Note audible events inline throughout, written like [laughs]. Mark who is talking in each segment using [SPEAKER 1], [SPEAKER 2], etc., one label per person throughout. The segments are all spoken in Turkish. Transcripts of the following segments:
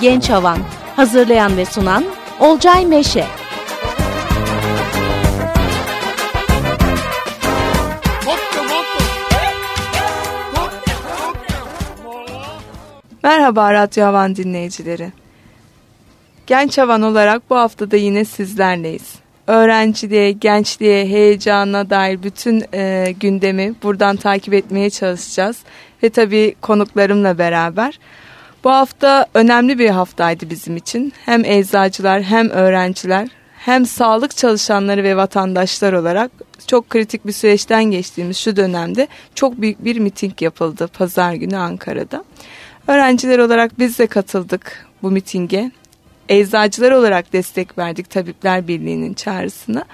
[SPEAKER 1] Genç Havan Hazırlayan ve sunan Olcay Meşe
[SPEAKER 2] Merhaba Radyo Havan dinleyicileri. Genç Havan olarak bu haftada yine sizlerleyiz. Öğrenciliğe, gençliğe, heyecana dair bütün e, gündemi buradan takip etmeye çalışacağız. Ve tabii konuklarımla beraber. Bu hafta önemli bir haftaydı bizim için. Hem eczacılar hem öğrenciler hem sağlık çalışanları ve vatandaşlar olarak çok kritik bir süreçten geçtiğimiz şu dönemde çok büyük bir miting yapıldı pazar günü Ankara'da. Öğrenciler olarak biz de katıldık bu mitinge. Eczacılar olarak destek verdik Tabipler Birliği'nin çağrısına.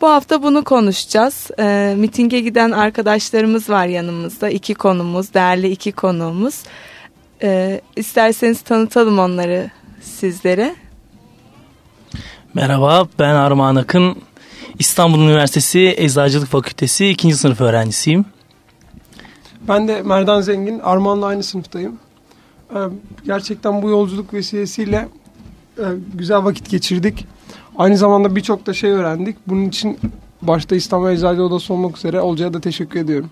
[SPEAKER 2] Bu hafta bunu konuşacağız. E, mitinge giden arkadaşlarımız var yanımızda. İki konumuz, değerli iki konuğumuz. E, isterseniz tanıtalım onları sizlere.
[SPEAKER 3] Merhaba, ben Armağan Akın. İstanbul Üniversitesi Eczacılık Fakültesi 2. sınıf öğrencisiyim.
[SPEAKER 4] Ben de Merdan Zengin, Armağan'la aynı sınıftayım. Ee, gerçekten bu yolculuk vesilesiyle e, güzel vakit geçirdik. Aynı zamanda birçok da şey öğrendik. Bunun için başta İstanbul Eczacı Odası olmak üzere Olcay'a da teşekkür ediyorum.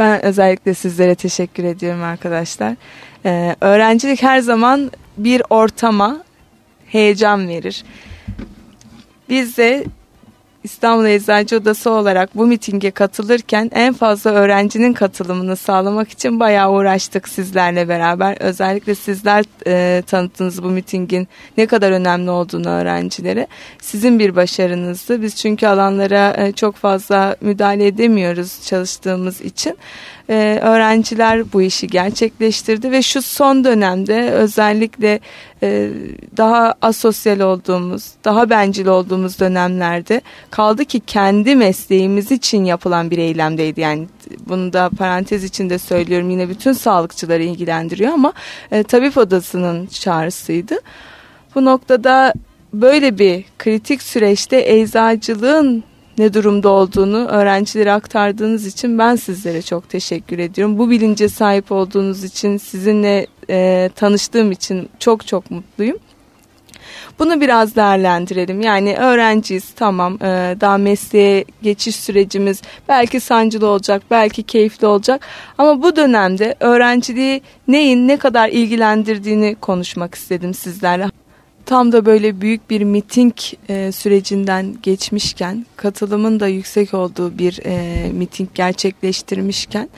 [SPEAKER 2] Ben özellikle sizlere teşekkür ediyorum arkadaşlar. Ee, öğrencilik her zaman bir ortama heyecan verir. Biz de İstanbul Eczacı Odası olarak bu mitinge katılırken en fazla öğrencinin katılımını sağlamak için bayağı uğraştık sizlerle beraber. Özellikle sizler e, tanıttınız bu mitingin ne kadar önemli olduğunu öğrencilere. Sizin bir başarınızdı. Biz çünkü alanlara e, çok fazla müdahale edemiyoruz çalıştığımız için. Ee, öğrenciler bu işi gerçekleştirdi ve şu son dönemde özellikle e, daha asosyal olduğumuz, daha bencil olduğumuz dönemlerde kaldı ki kendi mesleğimiz için yapılan bir eylemdeydi. Yani bunu da parantez içinde söylüyorum yine bütün sağlıkçıları ilgilendiriyor ama e, tabip odasının çağrısıydı. Bu noktada böyle bir kritik süreçte eczacılığın ne durumda olduğunu öğrencilere aktardığınız için ben sizlere çok teşekkür ediyorum. Bu bilince sahip olduğunuz için sizinle e, tanıştığım için çok çok mutluyum. Bunu biraz değerlendirelim. Yani öğrenciyiz tamam e, daha mesleğe geçiş sürecimiz belki sancılı olacak belki keyifli olacak. Ama bu dönemde öğrenciliği neyin ne kadar ilgilendirdiğini konuşmak istedim sizlerle tam da böyle büyük bir miting e, sürecinden geçmişken, katılımın da yüksek olduğu bir e, miting gerçekleştirmişken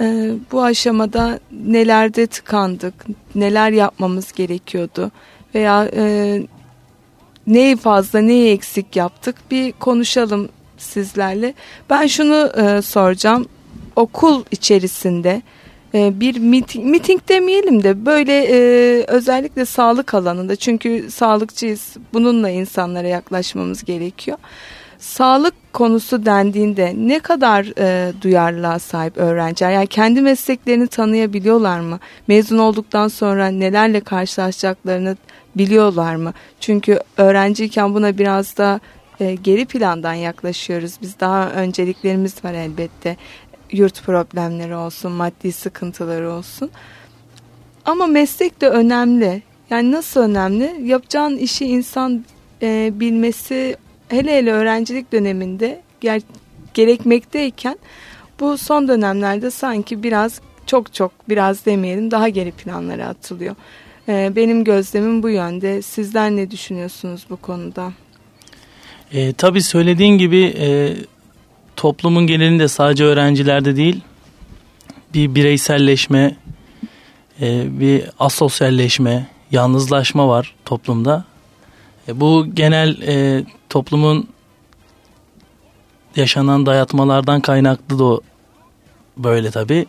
[SPEAKER 2] e, bu aşamada nelerde tıkandık, neler yapmamız gerekiyordu veya e, neyi fazla neyi eksik yaptık bir konuşalım sizlerle. Ben şunu e, soracağım okul içerisinde bir miting, miting demeyelim de böyle e, özellikle sağlık alanında çünkü sağlıkçıyız bununla insanlara yaklaşmamız gerekiyor. Sağlık konusu dendiğinde ne kadar e, duyarlılığa sahip öğrenciler? Yani kendi mesleklerini tanıyabiliyorlar mı? Mezun olduktan sonra nelerle karşılaşacaklarını biliyorlar mı? Çünkü öğrenciyken buna biraz da e, geri plandan yaklaşıyoruz. Biz daha önceliklerimiz var elbette yurt problemleri olsun, maddi sıkıntıları olsun. Ama meslek de önemli. Yani nasıl önemli? Yapacağın işi insan e, bilmesi hele hele öğrencilik döneminde ger gerekmekteyken bu son dönemlerde sanki biraz çok çok biraz demeyelim daha geri planlara atılıyor. E, benim gözlemim bu yönde. Sizler ne düşünüyorsunuz bu konuda?
[SPEAKER 3] E, tabii söylediğin gibi e, toplumun genelinde sadece öğrencilerde değil bir bireyselleşme, e, bir asosyalleşme, yalnızlaşma var toplumda. E, bu genel e, toplumun yaşanan dayatmalardan kaynaklı da böyle tabi.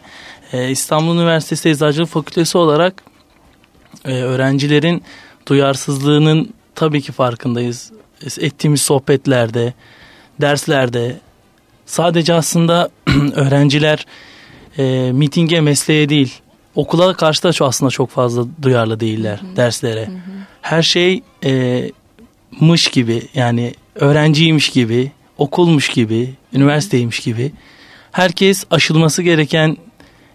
[SPEAKER 3] İstanbul Üniversitesi Eczacılık Fakültesi olarak öğrencilerin duyarsızlığının tabii ki farkındayız. Ettiğimiz sohbetlerde, derslerde, Sadece aslında [clears throat] öğrenciler e, mitinge, mesleğe değil, okula karşı da aslında çok fazla duyarlı değiller hı derslere. Hı hı. Her şey e, mış gibi yani öğrenciymiş gibi, okulmuş gibi, üniversiteymiş gibi. Herkes aşılması gereken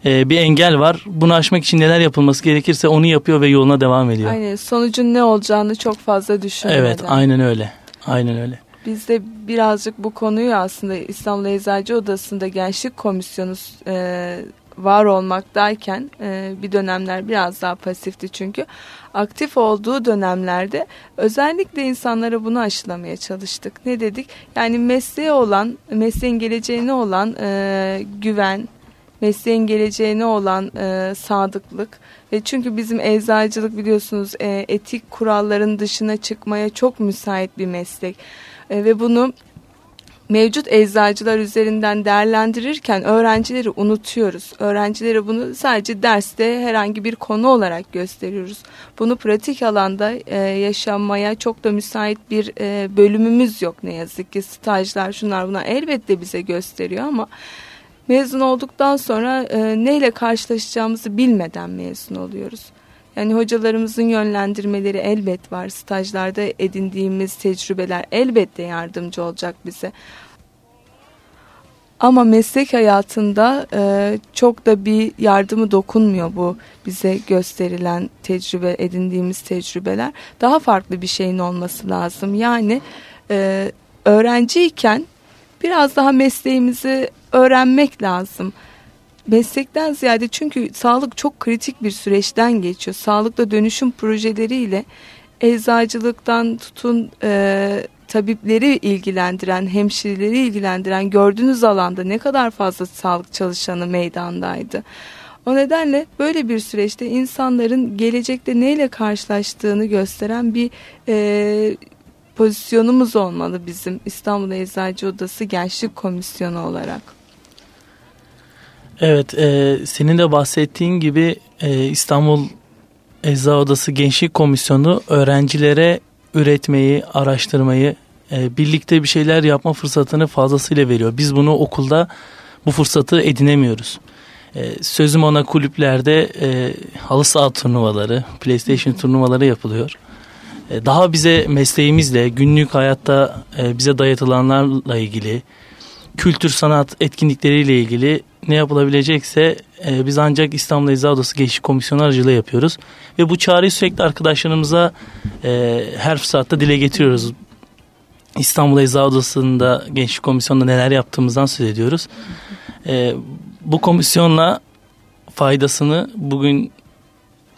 [SPEAKER 3] e, bir engel var. Bunu aşmak için neler yapılması gerekirse onu yapıyor ve yoluna devam ediyor.
[SPEAKER 2] Aynen sonucun ne olacağını çok fazla düşünmeden.
[SPEAKER 3] Evet aynen öyle. Aynen öyle.
[SPEAKER 2] Biz de birazcık bu konuyu aslında İstanbul Eczacı Odası'nda Gençlik Komisyonu e, var olmaktayken e, bir dönemler biraz daha pasifti çünkü aktif olduğu dönemlerde özellikle insanlara bunu aşılamaya çalıştık. Ne dedik? Yani mesleğe olan, mesleğin geleceğine olan e, güven, mesleğin geleceğine olan e, sadıklık ve çünkü bizim eczacılık biliyorsunuz e, etik kuralların dışına çıkmaya çok müsait bir meslek e, ve bunu mevcut eczacılar üzerinden değerlendirirken öğrencileri unutuyoruz. Öğrencilere bunu sadece derste herhangi bir konu olarak gösteriyoruz. Bunu pratik alanda e, yaşanmaya çok da müsait bir e, bölümümüz yok ne yazık ki. Stajlar şunlar bunlar elbette bize gösteriyor ama mezun olduktan sonra e, neyle karşılaşacağımızı bilmeden mezun oluyoruz. Yani hocalarımızın yönlendirmeleri elbet var. Stajlarda edindiğimiz tecrübeler elbette yardımcı olacak bize. Ama meslek hayatında e, çok da bir yardımı dokunmuyor bu bize gösterilen tecrübe, edindiğimiz tecrübeler. Daha farklı bir şeyin olması lazım. Yani e, öğrenciyken biraz daha mesleğimizi öğrenmek lazım meslekten ziyade çünkü sağlık çok kritik bir süreçten geçiyor. Sağlıkla dönüşüm projeleriyle eczacılıktan tutun e, tabipleri ilgilendiren, hemşireleri ilgilendiren gördüğünüz alanda ne kadar fazla sağlık çalışanı meydandaydı. O nedenle böyle bir süreçte insanların gelecekte neyle karşılaştığını gösteren bir e, pozisyonumuz olmalı bizim İstanbul Eczacı Odası Gençlik Komisyonu olarak.
[SPEAKER 3] Evet, e, senin de bahsettiğin gibi e, İstanbul Ecza Odası Gençlik Komisyonu öğrencilere üretmeyi, araştırmayı, e, birlikte bir şeyler yapma fırsatını fazlasıyla veriyor. Biz bunu okulda bu fırsatı edinemiyoruz. E, sözüm ona kulüplerde e, halı saha turnuvaları, PlayStation turnuvaları yapılıyor. E, daha bize mesleğimizle, günlük hayatta e, bize dayatılanlarla ilgili, kültür sanat etkinlikleriyle ilgili ne yapılabilecekse e, biz ancak İstanbul Eczacı Odası Gençlik Komisyonu aracılığıyla yapıyoruz. Ve bu çağrıyı sürekli arkadaşlarımıza her fırsatta dile getiriyoruz. İstanbul Eczacı Odası'nda Gençlik Komisyonu'nda neler yaptığımızdan söz ediyoruz. Bu komisyonla faydasını bugün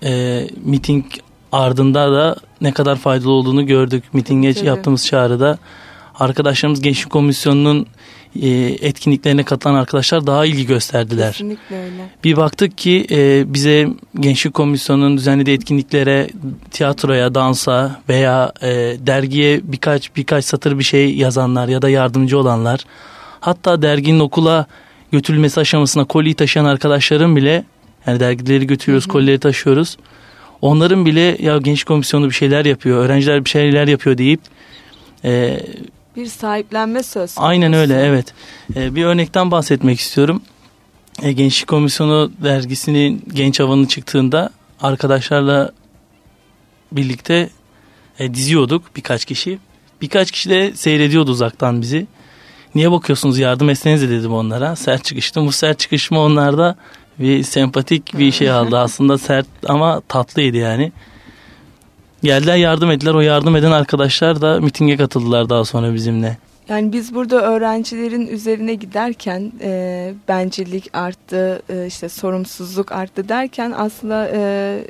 [SPEAKER 3] e, miting ardında da ne kadar faydalı olduğunu gördük. Mitinge yaptığımız çağrıda arkadaşlarımız Gençlik Komisyonu'nun e, etkinliklerine katılan arkadaşlar daha ilgi gösterdiler.
[SPEAKER 2] Kesinlikle öyle.
[SPEAKER 3] Bir baktık ki e, bize Gençlik Komisyonu'nun düzenlediği etkinliklere, tiyatroya, dansa veya e, dergiye birkaç birkaç satır bir şey yazanlar ya da yardımcı olanlar, hatta derginin okula götürülmesi aşamasına koliyi taşıyan arkadaşların bile yani dergileri götürüyoruz, kolileri taşıyoruz. Onların bile ya genç komisyonu bir şeyler yapıyor, öğrenciler bir şeyler yapıyor deyip e,
[SPEAKER 2] bir sahiplenme söz.
[SPEAKER 3] Aynen öyle evet. Ee, bir örnekten bahsetmek istiyorum. Ee, Gençlik Komisyonu dergisinin genç havanı çıktığında arkadaşlarla birlikte e, diziyorduk birkaç kişi. Birkaç kişi de seyrediyordu uzaktan bizi. Niye bakıyorsunuz yardım etsenize dedim onlara. Sert çıkıştım. Bu sert çıkışma onlarda bir sempatik bir şey aldı. Aslında sert ama tatlıydı yani. Geldiler yardım ettiler. O yardım eden arkadaşlar da mitinge katıldılar daha sonra bizimle.
[SPEAKER 2] Yani biz burada öğrencilerin üzerine giderken e, bencillik arttı, e, işte sorumsuzluk arttı derken aslında e,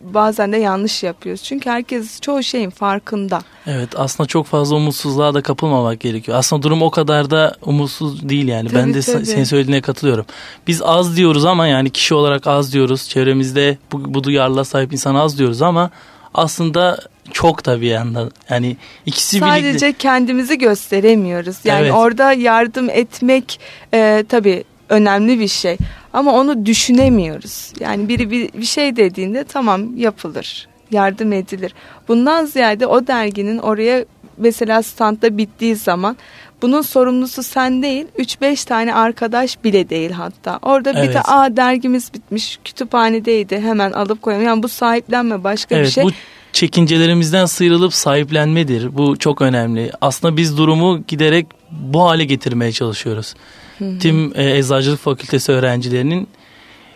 [SPEAKER 2] bazen de yanlış yapıyoruz. Çünkü herkes çoğu şeyin farkında.
[SPEAKER 3] Evet aslında çok fazla umutsuzluğa da kapılmamak gerekiyor. Aslında durum o kadar da umutsuz değil yani. Tabii, ben de tabii. senin söylediğine katılıyorum. Biz az diyoruz ama yani kişi olarak az diyoruz. Çevremizde bu, bu duyarlılığa sahip insan az diyoruz ama aslında çok tabii yandan. Yani ikisi
[SPEAKER 2] Sadece birlikte. Sadece kendimizi gösteremiyoruz. Yani evet. orada yardım etmek e, tabii önemli bir şey. Ama onu düşünemiyoruz. Yani biri bir, bir şey dediğinde tamam yapılır. Yardım edilir. Bundan ziyade o derginin oraya mesela standta bittiği zaman bunun sorumlusu sen değil 3-5 tane arkadaş bile değil hatta. Orada evet. bir de aa dergimiz bitmiş kütüphanedeydi hemen alıp koyalım. Yani bu sahiplenme başka evet, bir şey. Bu
[SPEAKER 3] çekincelerimizden sıyrılıp sahiplenmedir. Bu çok önemli. Aslında biz durumu giderek bu hale getirmeye çalışıyoruz. Hı. Tüm e, Eczacılık Fakültesi öğrencilerinin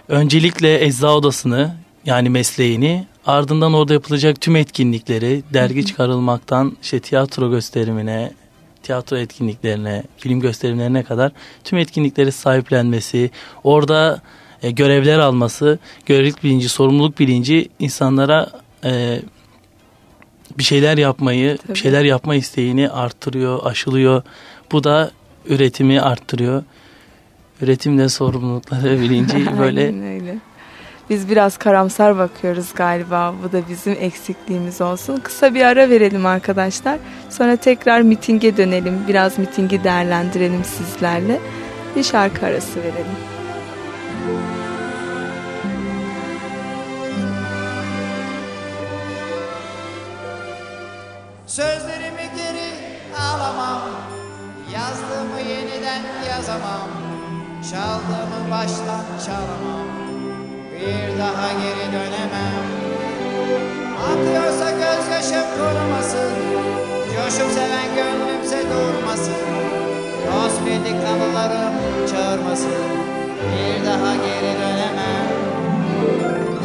[SPEAKER 3] öncelikle ecza odasını yani mesleğini ardından orada yapılacak tüm etkinlikleri dergi çıkarılmaktan işte tiyatro gösterimine tiyatro etkinliklerine, film gösterimlerine kadar tüm etkinlikleri sahiplenmesi, orada e, görevler alması, görevlilik bilinci, sorumluluk bilinci insanlara e, bir şeyler yapmayı,
[SPEAKER 2] Tabii.
[SPEAKER 3] bir şeyler yapma isteğini arttırıyor, aşılıyor. Bu da üretimi arttırıyor. Üretimle sorumlulukları [laughs] bilinci böyle
[SPEAKER 2] öyle. Biz biraz karamsar bakıyoruz galiba. Bu da bizim eksikliğimiz olsun. Kısa bir ara verelim arkadaşlar. Sonra tekrar mitinge dönelim. Biraz mitingi değerlendirelim sizlerle. Bir şarkı arası verelim.
[SPEAKER 5] Sözlerimi geri alamam Yazdığımı yeniden yazamam. Çaldığımı baştan çalamam. Bir daha geri dönemem. Akıyorsa gözyaşım kurumasın Coşup seven gönlümse durmasın. Dost bildik anılarım çağırmasın. Bir daha geri dönemem.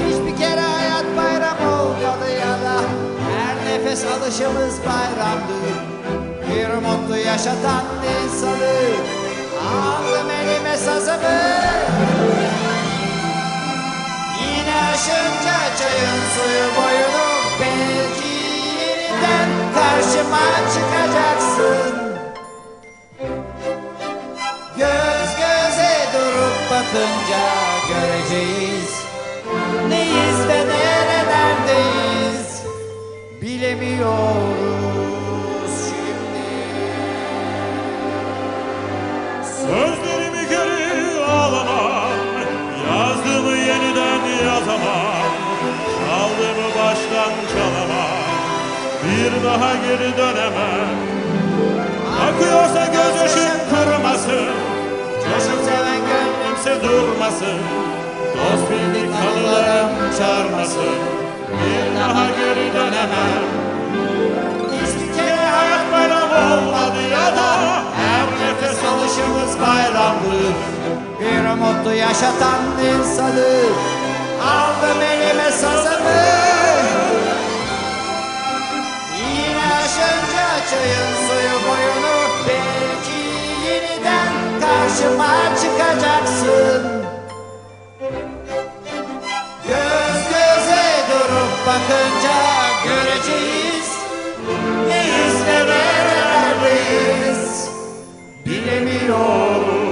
[SPEAKER 5] Hiçbir kere hayat bayram olmadı ya da Her nefes alışımız bayramdı Bir mutlu yaşatan insanı Aldım elime sazımı. Yine aşınca çayın suyu boyunu Belki yeniden karşıma çıkacaksın. Göz göze durup bakınca göreceğiz Neyiz ve nerelerdeyiz Bilemiyoruz
[SPEAKER 6] Bir daha geri dönemem. Akıyorsa gözyaşım kurumasın Coşup seven gönlümse durmasın. Dost bildik anılarım çağırmasın. Bir daha geri dönemem. Hiçbir kere hayat bayram olmadı ya da Her alışımız bayramdı
[SPEAKER 5] Bir mutlu yaşatan insanı Aldım elime sazımı çayın suyu boyunu. Belki yeniden karşıma çıkacaksın. Göz göze durup bakınca göreceğiz. Neyiz ve nerelerdeyiz Bilemiyoruz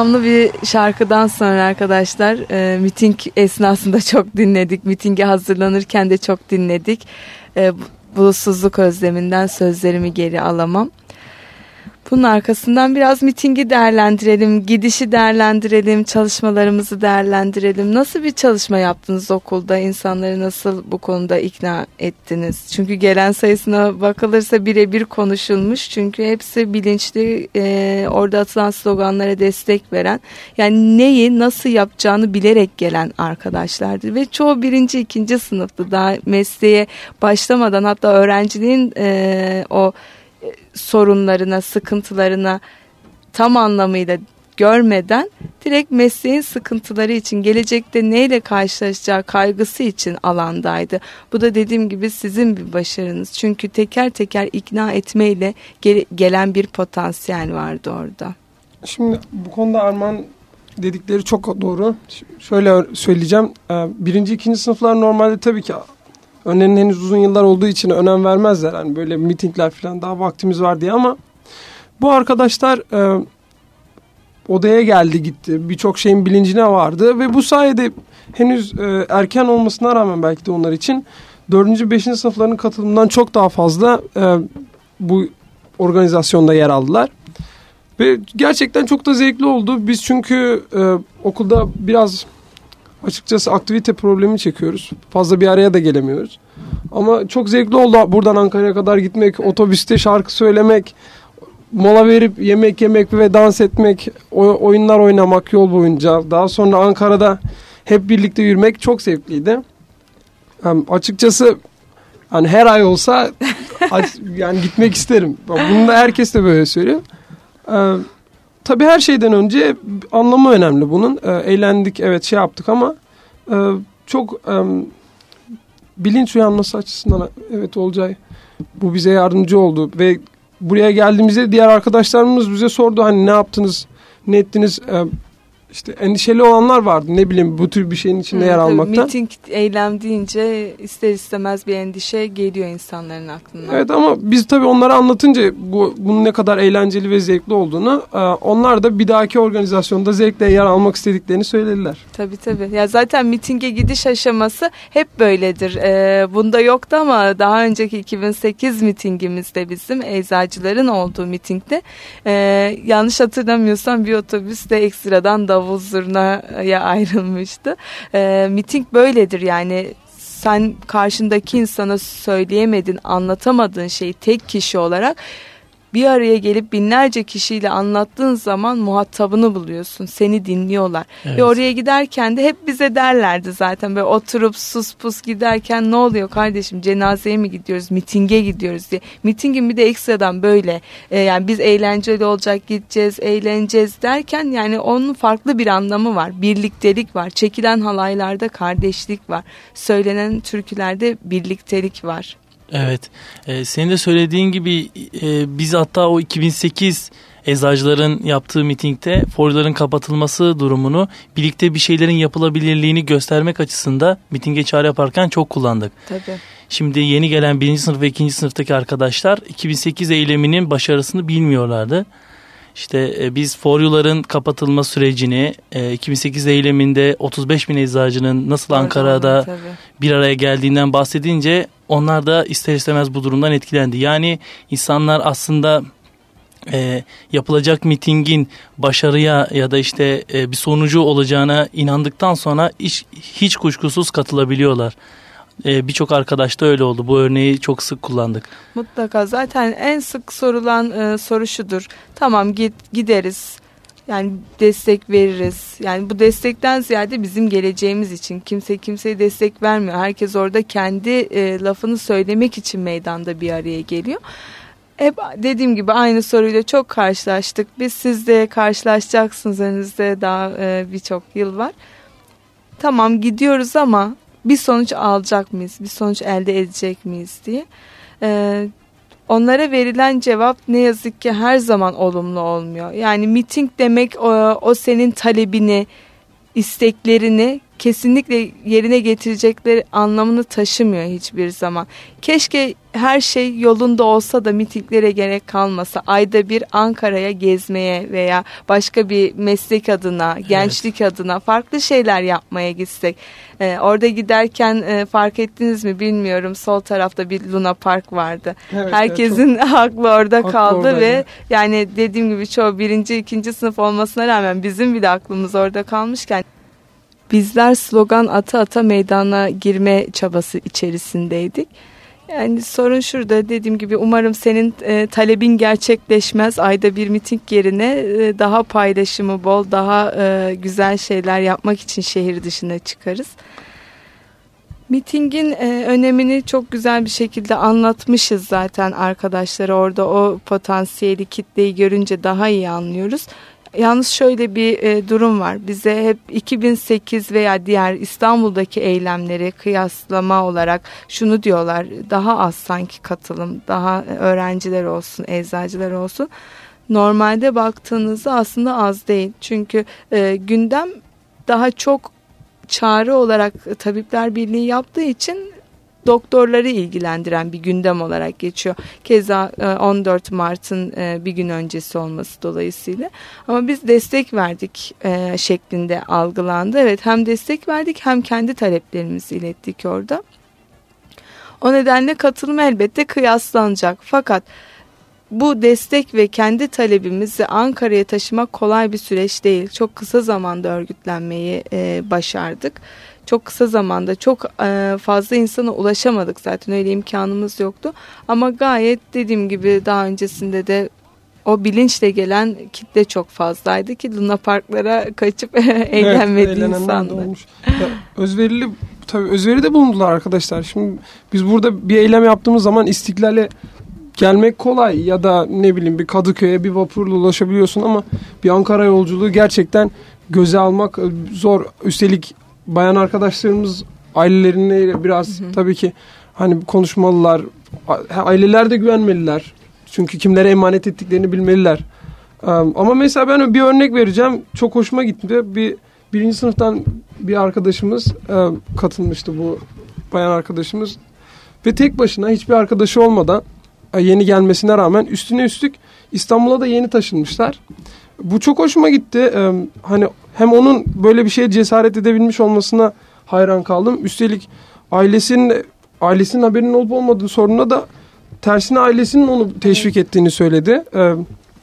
[SPEAKER 2] Anlamlı bir şarkıdan sonra arkadaşlar e, miting esnasında [laughs] çok dinledik. Mitinge hazırlanırken de çok dinledik. E, bulutsuzluk özleminden sözlerimi geri alamam. Bunun arkasından biraz mitingi değerlendirelim, gidişi değerlendirelim, çalışmalarımızı değerlendirelim. Nasıl bir çalışma yaptınız okulda? İnsanları nasıl bu konuda ikna ettiniz? Çünkü gelen sayısına bakılırsa birebir konuşulmuş. Çünkü hepsi bilinçli e, orada atılan sloganlara destek veren. Yani neyi nasıl yapacağını bilerek gelen arkadaşlardı. Ve çoğu birinci, ikinci sınıftı. Daha mesleğe başlamadan hatta öğrenciliğin e, o sorunlarına, sıkıntılarına tam anlamıyla görmeden direkt mesleğin sıkıntıları için gelecekte neyle karşılaşacağı kaygısı için alandaydı. Bu da dediğim gibi sizin bir başarınız. Çünkü teker teker ikna etmeyle gelen bir potansiyel vardı orada.
[SPEAKER 4] Şimdi bu konuda Arman dedikleri çok doğru. Şöyle söyleyeceğim. Ee, birinci, ikinci sınıflar normalde tabii ki Önlerinin henüz uzun yıllar olduğu için önem vermezler. Hani böyle mitingler falan daha vaktimiz var diye ama bu arkadaşlar e, odaya geldi gitti. Birçok şeyin bilincine vardı ve bu sayede henüz e, erken olmasına rağmen belki de onlar için 4. 5. sınıfların katılımından çok daha fazla e, bu organizasyonda yer aldılar. Ve gerçekten çok da zevkli oldu. Biz çünkü e, okulda biraz açıkçası aktivite problemi çekiyoruz. Fazla bir araya da gelemiyoruz. Ama çok zevkli oldu buradan Ankara'ya kadar gitmek, otobüste şarkı söylemek, mola verip yemek yemek ve dans etmek, oyunlar oynamak yol boyunca. Daha sonra Ankara'da hep birlikte yürümek çok zevkliydi. Yani açıkçası hani her ay olsa [laughs] yani gitmek isterim. Bunu da herkes de böyle söylüyor. Tabii her şeyden önce anlamı önemli bunun. E, eğlendik evet şey yaptık ama e, çok e, bilinç uyanması açısından evet Olcay bu bize yardımcı oldu ve buraya geldiğimizde diğer arkadaşlarımız bize sordu hani ne yaptınız ne ettiniz e, işte endişeli olanlar vardı ne bileyim bu tür bir şeyin içinde Hı, yer almakta.
[SPEAKER 2] Miting, eylem deyince ister istemez bir endişe geliyor insanların aklına.
[SPEAKER 4] Evet ama biz tabii onlara anlatınca bu bunun ne kadar eğlenceli ve zevkli olduğunu e, onlar da bir dahaki organizasyonda zevkle yer almak istediklerini söylediler.
[SPEAKER 2] Tabii tabii. Ya zaten mitinge gidiş aşaması hep böyledir. Ee, bunda yoktu ama daha önceki 2008 mitingimizde bizim eczacıların olduğu mitingde e, yanlış hatırlamıyorsam bir otobüs de ekstradan da davul zurnaya ayrılmıştı. E, miting böyledir yani sen karşındaki insana söyleyemedin, anlatamadığın şeyi tek kişi olarak bir araya gelip binlerce kişiyle anlattığın zaman muhatabını buluyorsun. Seni dinliyorlar. Evet. Ve oraya giderken de hep bize derlerdi zaten böyle oturup sus pus giderken ne oluyor kardeşim cenazeye mi gidiyoruz, mitinge gidiyoruz diye. Mitingin bir de ekstradan böyle e, yani biz eğlenceli olacak gideceğiz, eğleneceğiz derken yani onun farklı bir anlamı var. Birliktelik var. Çekilen halaylarda kardeşlik var. Söylenen türkülerde birliktelik var.
[SPEAKER 3] Evet. Ee, senin de söylediğin gibi e, biz hatta o 2008 eczacıların yaptığı mitingde forların kapatılması durumunu birlikte bir şeylerin yapılabilirliğini göstermek açısında mitinge çağrı yaparken çok kullandık.
[SPEAKER 2] Tabii.
[SPEAKER 3] Şimdi yeni gelen birinci sınıf ve ikinci sınıftaki arkadaşlar 2008 eyleminin başarısını bilmiyorlardı. İşte e, biz Foryuların kapatılma sürecini e, 2008 eyleminde 35 bin eczacının nasıl Ankara'da tabii. bir araya geldiğinden bahsedince onlar da ister istemez bu durumdan etkilendi. Yani insanlar aslında e, yapılacak mitingin başarıya ya da işte e, bir sonucu olacağına inandıktan sonra hiç, hiç kuşkusuz katılabiliyorlar. E, Birçok arkadaş da öyle oldu. Bu örneği çok sık kullandık.
[SPEAKER 2] Mutlaka zaten en sık sorulan e, soru şudur. Tamam git gideriz yani destek veririz. Yani bu destekten ziyade bizim geleceğimiz için kimse kimseye destek vermiyor. Herkes orada kendi e, lafını söylemek için meydanda bir araya geliyor. Hep dediğim gibi aynı soruyla çok karşılaştık. Biz sizde karşılaşacaksınız önünüzde daha e, birçok yıl var. Tamam gidiyoruz ama bir sonuç alacak mıyız? Bir sonuç elde edecek miyiz diye. E, onlara verilen cevap ne yazık ki her zaman olumlu olmuyor. Yani miting demek o, o senin talebini, isteklerini kesinlikle yerine getirecekleri anlamını taşımıyor hiçbir zaman. Keşke her şey yolunda olsa da mitinglere gerek kalmasa. Ayda bir Ankara'ya gezmeye veya başka bir meslek adına, gençlik adına farklı şeyler yapmaya gitsek. Ee, orada giderken e, fark ettiniz mi bilmiyorum. Sol tarafta bir Luna Park vardı.
[SPEAKER 4] Evet,
[SPEAKER 2] Herkesin [laughs] aklı orada
[SPEAKER 4] Aklı
[SPEAKER 2] kaldı ve yani dediğim gibi çoğu birinci, ikinci sınıf olmasına rağmen bizim bile aklımız orada kalmışken bizler slogan ata ata meydana girme çabası içerisindeydik. Yani sorun şurada dediğim gibi umarım senin e, talebin gerçekleşmez. Ayda bir miting yerine e, daha paylaşımı bol, daha e, güzel şeyler yapmak için şehir dışına çıkarız. Mitingin e, önemini çok güzel bir şekilde anlatmışız zaten arkadaşlara. Orada o potansiyeli kitleyi görünce daha iyi anlıyoruz. Yalnız şöyle bir e, durum var. Bize hep 2008 veya diğer İstanbul'daki eylemleri kıyaslama olarak şunu diyorlar. Daha az sanki katılım, daha e, öğrenciler olsun, eczacılar olsun. Normalde baktığınızda aslında az değil. Çünkü e, gündem daha çok çağrı olarak Tabipler Birliği yaptığı için doktorları ilgilendiren bir gündem olarak geçiyor. Keza e, 14 Mart'ın e, bir gün öncesi olması dolayısıyla. Ama biz destek verdik e, şeklinde algılandı. Evet hem destek verdik hem kendi taleplerimizi ilettik orada. O nedenle katılım elbette kıyaslanacak. Fakat bu destek ve kendi talebimizi Ankara'ya taşımak kolay bir süreç değil. Çok kısa zamanda örgütlenmeyi e, başardık. Çok kısa zamanda çok e, fazla insana ulaşamadık zaten öyle imkanımız yoktu. Ama gayet dediğim gibi daha öncesinde de o bilinçle gelen kitle çok fazlaydı ki Luna Parklara kaçıp eğlenmedi [laughs]
[SPEAKER 4] Evet,
[SPEAKER 2] insanlar.
[SPEAKER 4] özverili tabii özveride bulundular arkadaşlar. Şimdi biz burada bir eylem yaptığımız zaman istiklale gelmek kolay ya da ne bileyim bir Kadıköy'e bir vapurla ulaşabiliyorsun ama bir Ankara yolculuğu gerçekten göze almak e, zor. Üstelik bayan arkadaşlarımız ailelerine biraz tabii ki hani konuşmalılar. Aileler de güvenmeliler. Çünkü kimlere emanet ettiklerini bilmeliler. Ama mesela ben bir örnek vereceğim. Çok hoşuma gitti. Bir birinci sınıftan bir arkadaşımız e, katılmıştı bu bayan arkadaşımız. Ve tek başına hiçbir arkadaşı olmadan e, yeni gelmesine rağmen üstüne üstlük İstanbul'a da yeni taşınmışlar. Bu çok hoşuma gitti. Hani hem onun böyle bir şeye cesaret edebilmiş olmasına hayran kaldım. Üstelik ailesinin ailesinin haberinin olup olmadığı sorununa da tersine ailesinin onu teşvik ettiğini söyledi. Ee,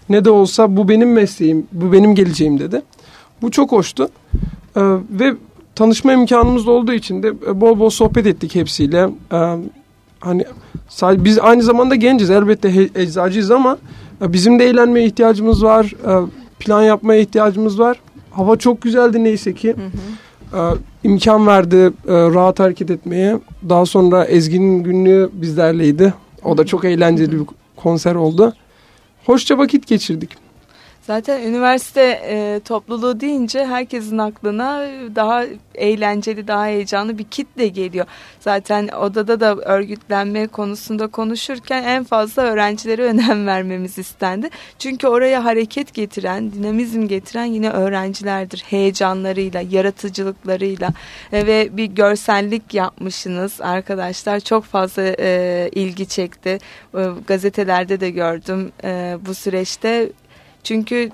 [SPEAKER 4] ne de olsa bu benim mesleğim, bu benim geleceğim dedi. Bu çok hoştu. Ee, ve tanışma imkanımız da olduğu için de e, bol bol sohbet ettik hepsiyle. Ee, hani biz aynı zamanda genciz elbette he- eczacıyız ama e, bizim de eğlenmeye ihtiyacımız var. e, plan yapmaya ihtiyacımız var. Hava çok güzeldi neyse ki. Ee, imkan verdi e, rahat hareket etmeye. Daha sonra Ezgi'nin günlüğü bizlerleydi. O da çok eğlenceli bir konser oldu. Hoşça vakit geçirdik.
[SPEAKER 2] Zaten üniversite e, topluluğu deyince herkesin aklına daha eğlenceli, daha heyecanlı bir kitle geliyor. Zaten odada da örgütlenme konusunda konuşurken en fazla öğrencilere önem [laughs] vermemiz istendi. Çünkü oraya hareket getiren, dinamizm getiren yine öğrencilerdir. Heyecanlarıyla, yaratıcılıklarıyla e, ve bir görsellik yapmışsınız arkadaşlar. Çok fazla e, ilgi çekti. E, gazetelerde de gördüm e, bu süreçte. Çünkü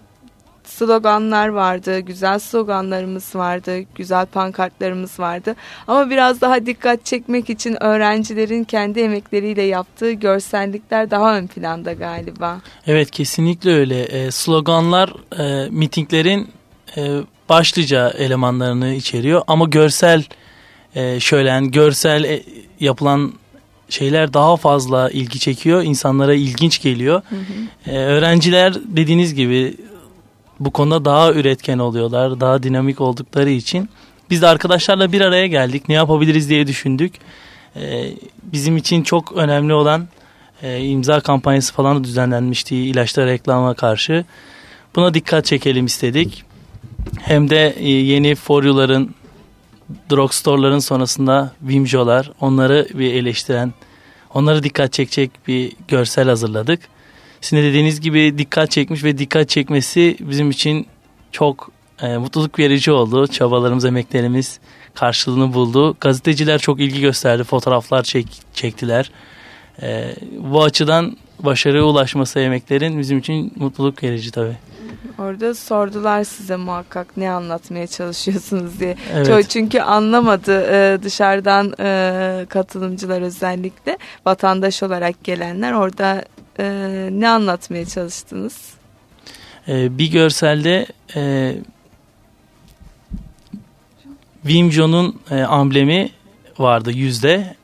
[SPEAKER 2] sloganlar vardı, güzel sloganlarımız vardı, güzel pankartlarımız vardı. Ama biraz daha dikkat çekmek için öğrencilerin kendi emekleriyle yaptığı görsellikler daha ön planda galiba.
[SPEAKER 3] Evet kesinlikle öyle. E, sloganlar e, mitinglerin e, başlıca elemanlarını içeriyor ama görsel e, şölen, görsel e, yapılan şeyler daha fazla ilgi çekiyor. İnsanlara ilginç geliyor. E, öğrenciler dediğiniz gibi bu konuda daha üretken oluyorlar. Daha dinamik oldukları için biz de arkadaşlarla bir araya geldik. Ne yapabiliriz diye düşündük. E, bizim için çok önemli olan e, imza kampanyası falan da düzenlenmişti ilaçlara reklama karşı. Buna dikkat çekelim istedik. Hem de e, yeni Foryuların, drugstore'ların sonrasında Vimjo'lar onları bir eleştiren, onları dikkat çekecek bir görsel hazırladık. Sizin de dediğiniz gibi dikkat çekmiş ve dikkat çekmesi bizim için çok e, mutluluk verici oldu. Çabalarımız, emeklerimiz karşılığını buldu. Gazeteciler çok ilgi gösterdi, fotoğraflar çek, çektiler. E, bu açıdan başarıya ulaşması emeklerin bizim için mutluluk verici tabii.
[SPEAKER 7] Orada sordular size muhakkak ne anlatmaya çalışıyorsunuz diye.
[SPEAKER 3] Evet.
[SPEAKER 7] Çoğu çünkü anlamadı e, dışarıdan e, katılımcılar özellikle vatandaş olarak gelenler orada e, ne anlatmaya çalıştınız?
[SPEAKER 3] Bir görselde e, Vimjo'nun e, amblemi vardı yüzde.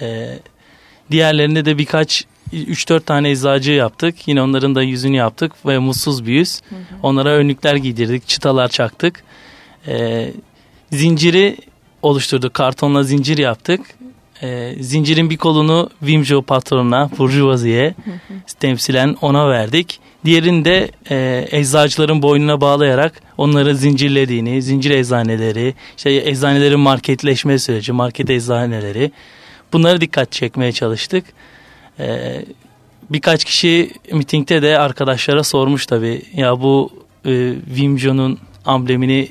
[SPEAKER 3] E, diğerlerinde de birkaç 3-4 tane eczacı yaptık. Yine onların da yüzünü yaptık ve mutsuz bir yüz. Onlara önlükler giydirdik, çıtalar çaktık. E, zinciri oluşturduk, kartonla zincir yaptık. E, zincirin bir kolunu Vimjo patronuna, Burjuvazi'ye temsilen ona verdik. Diğerini de e, eczacıların boynuna bağlayarak onları zincirlediğini, zincir eczaneleri, işte eczanelerin marketleşme süreci, market eczaneleri bunlara dikkat çekmeye çalıştık. E, birkaç kişi mitingde de arkadaşlara sormuş tabii. Ya bu e, Vimjo'nun amblemini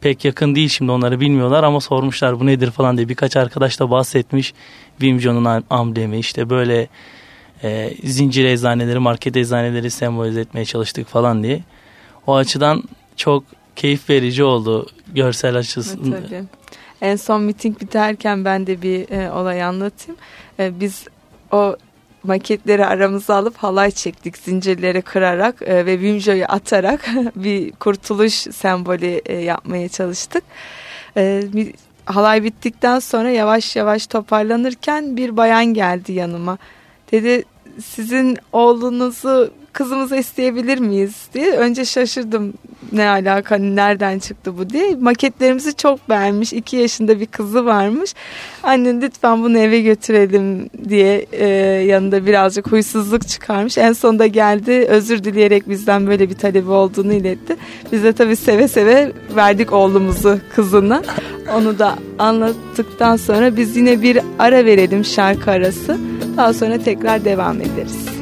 [SPEAKER 3] pek yakın değil şimdi onları bilmiyorlar ama sormuşlar bu nedir falan diye. Birkaç arkadaş da bahsetmiş Vimjo'nun amblemi işte böyle e, zincir eczaneleri, market eczaneleri sembolize etmeye çalıştık falan diye. O açıdan çok keyif verici oldu görsel açısından.
[SPEAKER 7] Tabii. En son miting biterken ben de bir e, olay anlatayım. E, biz o maketleri aramıza alıp halay çektik zincirleri kırarak e, ve Vimjo'yu atarak [laughs] bir kurtuluş sembolü e, yapmaya çalıştık. E, halay bittikten sonra yavaş yavaş toparlanırken bir bayan geldi yanıma. Dedi sizin oğlunuzu kızımıza isteyebilir miyiz diye. Önce şaşırdım ne alaka nereden çıktı bu diye. Maketlerimizi çok beğenmiş. iki yaşında bir kızı varmış. Anne lütfen bunu eve götürelim diye e, yanında birazcık huysuzluk çıkarmış. En sonunda geldi özür dileyerek bizden böyle bir talebi olduğunu iletti. Biz de tabii seve seve verdik oğlumuzu kızına. Onu da anlattıktan sonra biz yine bir ara verelim şarkı arası. Daha sonra tekrar devam ederiz.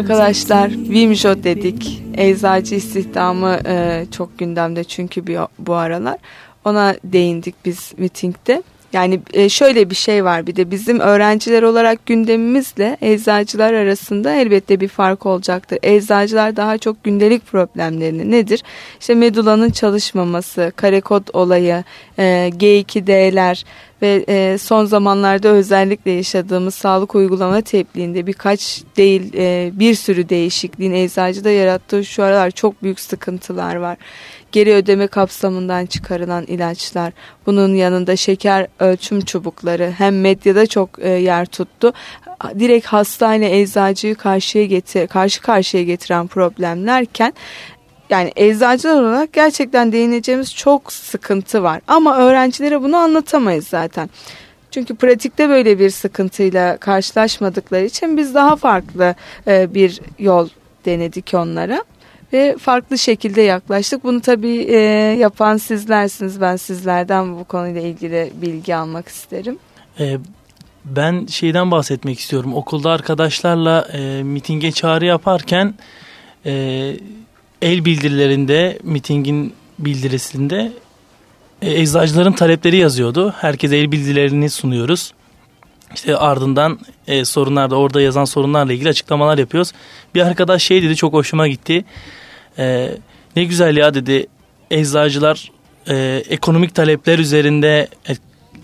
[SPEAKER 2] Arkadaşlar Vimjo dedik. Eczacı istihdamı e, çok gündemde çünkü bir, bu aralar. Ona değindik biz mitingde. Yani e, şöyle bir şey var bir de bizim öğrenciler olarak gündemimizle eczacılar arasında elbette bir fark olacaktır. Eczacılar daha çok gündelik problemlerini nedir? İşte medulanın çalışmaması, karekod olayı, e, G2D'ler ve e, son zamanlarda özellikle yaşadığımız sağlık uygulama tebliğinde birkaç değil e, bir sürü değişikliğin eczacıda yarattığı şu aralar çok büyük sıkıntılar var geri ödeme kapsamından çıkarılan ilaçlar, bunun yanında şeker ölçüm çubukları hem medyada çok e, yer tuttu. Direkt hastane eczacıyı karşıya getir, karşı karşıya getiren problemlerken yani eczacılar olarak gerçekten değineceğimiz çok sıkıntı var. Ama öğrencilere bunu anlatamayız zaten. Çünkü pratikte böyle bir sıkıntıyla karşılaşmadıkları için biz daha farklı e, bir yol denedik onlara ve farklı şekilde yaklaştık. Bunu tabii e, yapan sizlersiniz. Ben sizlerden bu konuyla ilgili bilgi almak isterim.
[SPEAKER 3] E, ben şeyden bahsetmek istiyorum. Okulda arkadaşlarla mitinge çağrı yaparken el bildirilerinde, mitingin bildirisinde e, eczacıların talepleri yazıyordu. Herkese el bildirilerini sunuyoruz. İşte ardından e, sorunlarda orada yazan sorunlarla ilgili açıklamalar yapıyoruz. Bir arkadaş şey dedi çok hoşuma gitti. E, ne güzel ya dedi eczacılar e, ekonomik talepler üzerinde e,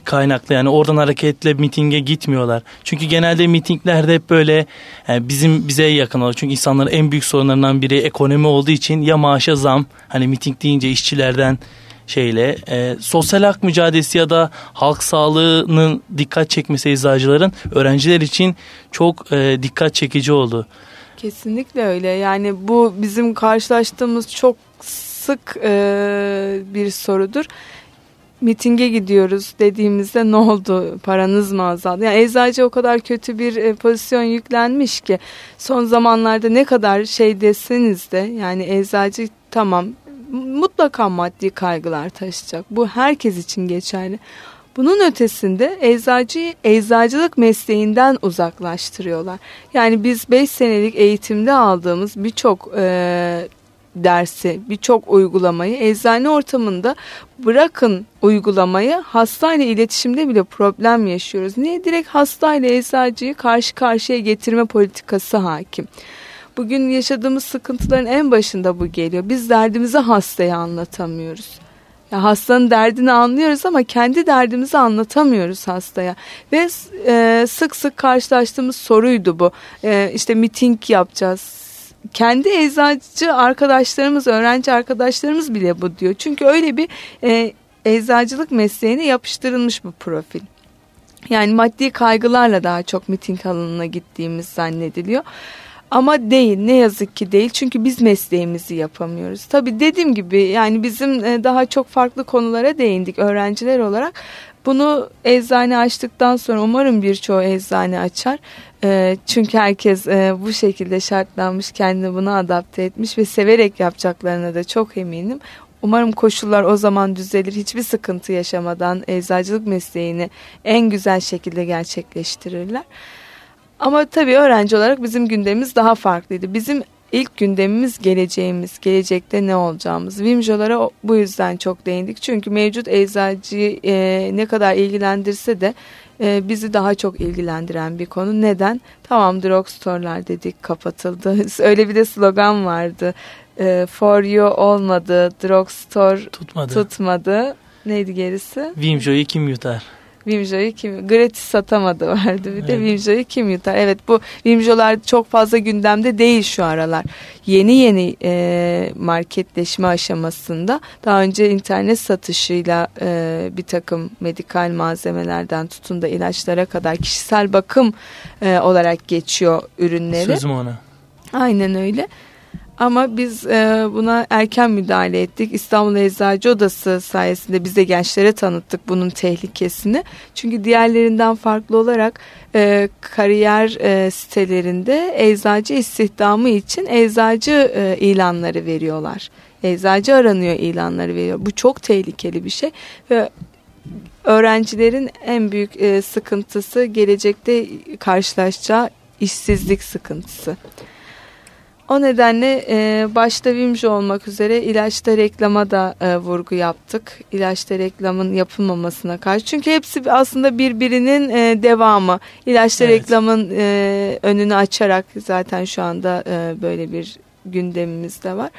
[SPEAKER 3] kaynaklı yani oradan hareketle mitinge gitmiyorlar. Çünkü genelde mitinglerde hep böyle yani bizim bize yakın olur. Çünkü insanların en büyük sorunlarından biri ekonomi olduğu için ya maaşa zam hani miting deyince işçilerden şeyle e, sosyal hak mücadelesi ya da halk sağlığının dikkat çekmesi eczacıların öğrenciler için çok e, dikkat çekici oldu.
[SPEAKER 2] Kesinlikle öyle. Yani bu bizim karşılaştığımız çok sık e, bir sorudur. Mitinge gidiyoruz dediğimizde ne oldu paranız mı azaldı? Yani eczacı o kadar kötü bir e, pozisyon yüklenmiş ki son zamanlarda ne kadar şey deseniz de yani eczacı tamam mutlaka maddi kaygılar taşıyacak. Bu herkes için geçerli. Bunun ötesinde eczacıyı eczacılık mesleğinden uzaklaştırıyorlar. Yani biz 5 senelik eğitimde aldığımız birçok e, dersi, birçok uygulamayı eczane ortamında bırakın uygulamayı hastayla iletişimde bile problem yaşıyoruz. Niye? Direkt hastayla eczacıyı karşı karşıya getirme politikası hakim. Bugün yaşadığımız sıkıntıların en başında bu geliyor. Biz derdimizi hastaya anlatamıyoruz. Ya hastanın derdini anlıyoruz ama kendi derdimizi anlatamıyoruz hastaya. Ve e, sık sık karşılaştığımız soruydu bu. E, işte miting yapacağız. Kendi eczacı arkadaşlarımız, öğrenci arkadaşlarımız bile bu diyor. Çünkü öyle bir e, eczacılık mesleğine yapıştırılmış bu profil. Yani maddi kaygılarla daha çok miting alanına gittiğimiz zannediliyor. Ama değil ne yazık ki değil çünkü biz mesleğimizi yapamıyoruz. Tabii dediğim gibi yani bizim e, daha çok farklı konulara değindik öğrenciler olarak. Bunu eczane açtıktan sonra umarım birçoğu eczane açar. E, çünkü herkes e, bu şekilde şartlanmış kendini buna adapte etmiş ve severek yapacaklarına da çok eminim. Umarım koşullar o zaman düzelir. Hiçbir sıkıntı yaşamadan eczacılık mesleğini en güzel şekilde gerçekleştirirler. Ama tabii öğrenci olarak bizim gündemimiz daha farklıydı. Bizim ilk gündemimiz geleceğimiz, gelecekte ne olacağımız. Vimjolara bu yüzden çok değindik. Çünkü mevcut eczacıyı e, ne kadar ilgilendirse de e, bizi daha çok ilgilendiren bir konu. Neden? Tamam drugstore'lar dedik kapatıldı. [laughs] Öyle bir de slogan vardı. E, for you olmadı, drugstore
[SPEAKER 3] tutmadı.
[SPEAKER 2] tutmadı. Neydi gerisi?
[SPEAKER 3] Vimjo'yu kim yutar?
[SPEAKER 2] Vimjo'yu kim gratis satamadı vardı bir de
[SPEAKER 3] Evet.
[SPEAKER 2] Vimjo'yu kim yutar? Evet bu Vimjo'lar çok fazla gündemde değil şu aralar. Yeni yeni e, marketleşme aşamasında daha önce internet satışıyla e, bir takım medikal malzemelerden tutun da ilaçlara kadar kişisel bakım e, olarak geçiyor ürünleri.
[SPEAKER 3] Sözüm ona.
[SPEAKER 2] Aynen öyle. Ama biz e, buna erken müdahale ettik. İstanbul Eczacı Odası sayesinde bize gençlere tanıttık bunun tehlikesini. Çünkü diğerlerinden farklı olarak e, kariyer e, sitelerinde eczacı istihdamı için eczacı e, ilanları veriyorlar. Eczacı aranıyor ilanları veriyor. Bu çok tehlikeli bir şey ve öğrencilerin en büyük e, sıkıntısı gelecekte karşılaşacağı işsizlik sıkıntısı. O nedenle e, başta Vimjo olmak üzere ilaçta reklama da e, vurgu yaptık. İlaçta reklamın yapılmamasına karşı. Çünkü hepsi aslında birbirinin e, devamı. İlaçta
[SPEAKER 3] Evet.
[SPEAKER 2] reklamın e, önünü açarak zaten şu anda e, böyle bir gündemimiz de var.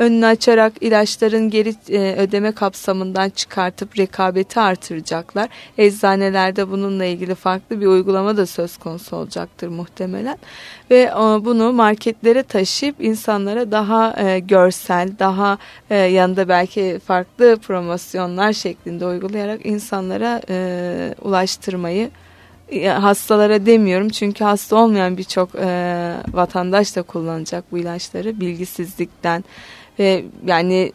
[SPEAKER 2] Önünü açarak ilaçların geri e, ödeme kapsamından çıkartıp rekabeti artıracaklar. Eczanelerde bununla ilgili farklı bir uygulama da söz konusu olacaktır muhtemelen. Ve e, bunu marketlere taşıyıp insanlara daha e, görsel, daha yanında belki farklı promosyonlar şeklinde uygulayarak insanlara ulaştırmayı hastalara demiyorum çünkü hasta olmayan birçok e, vatandaş da kullanacak bu ilaçları bilgisizlikten ve yani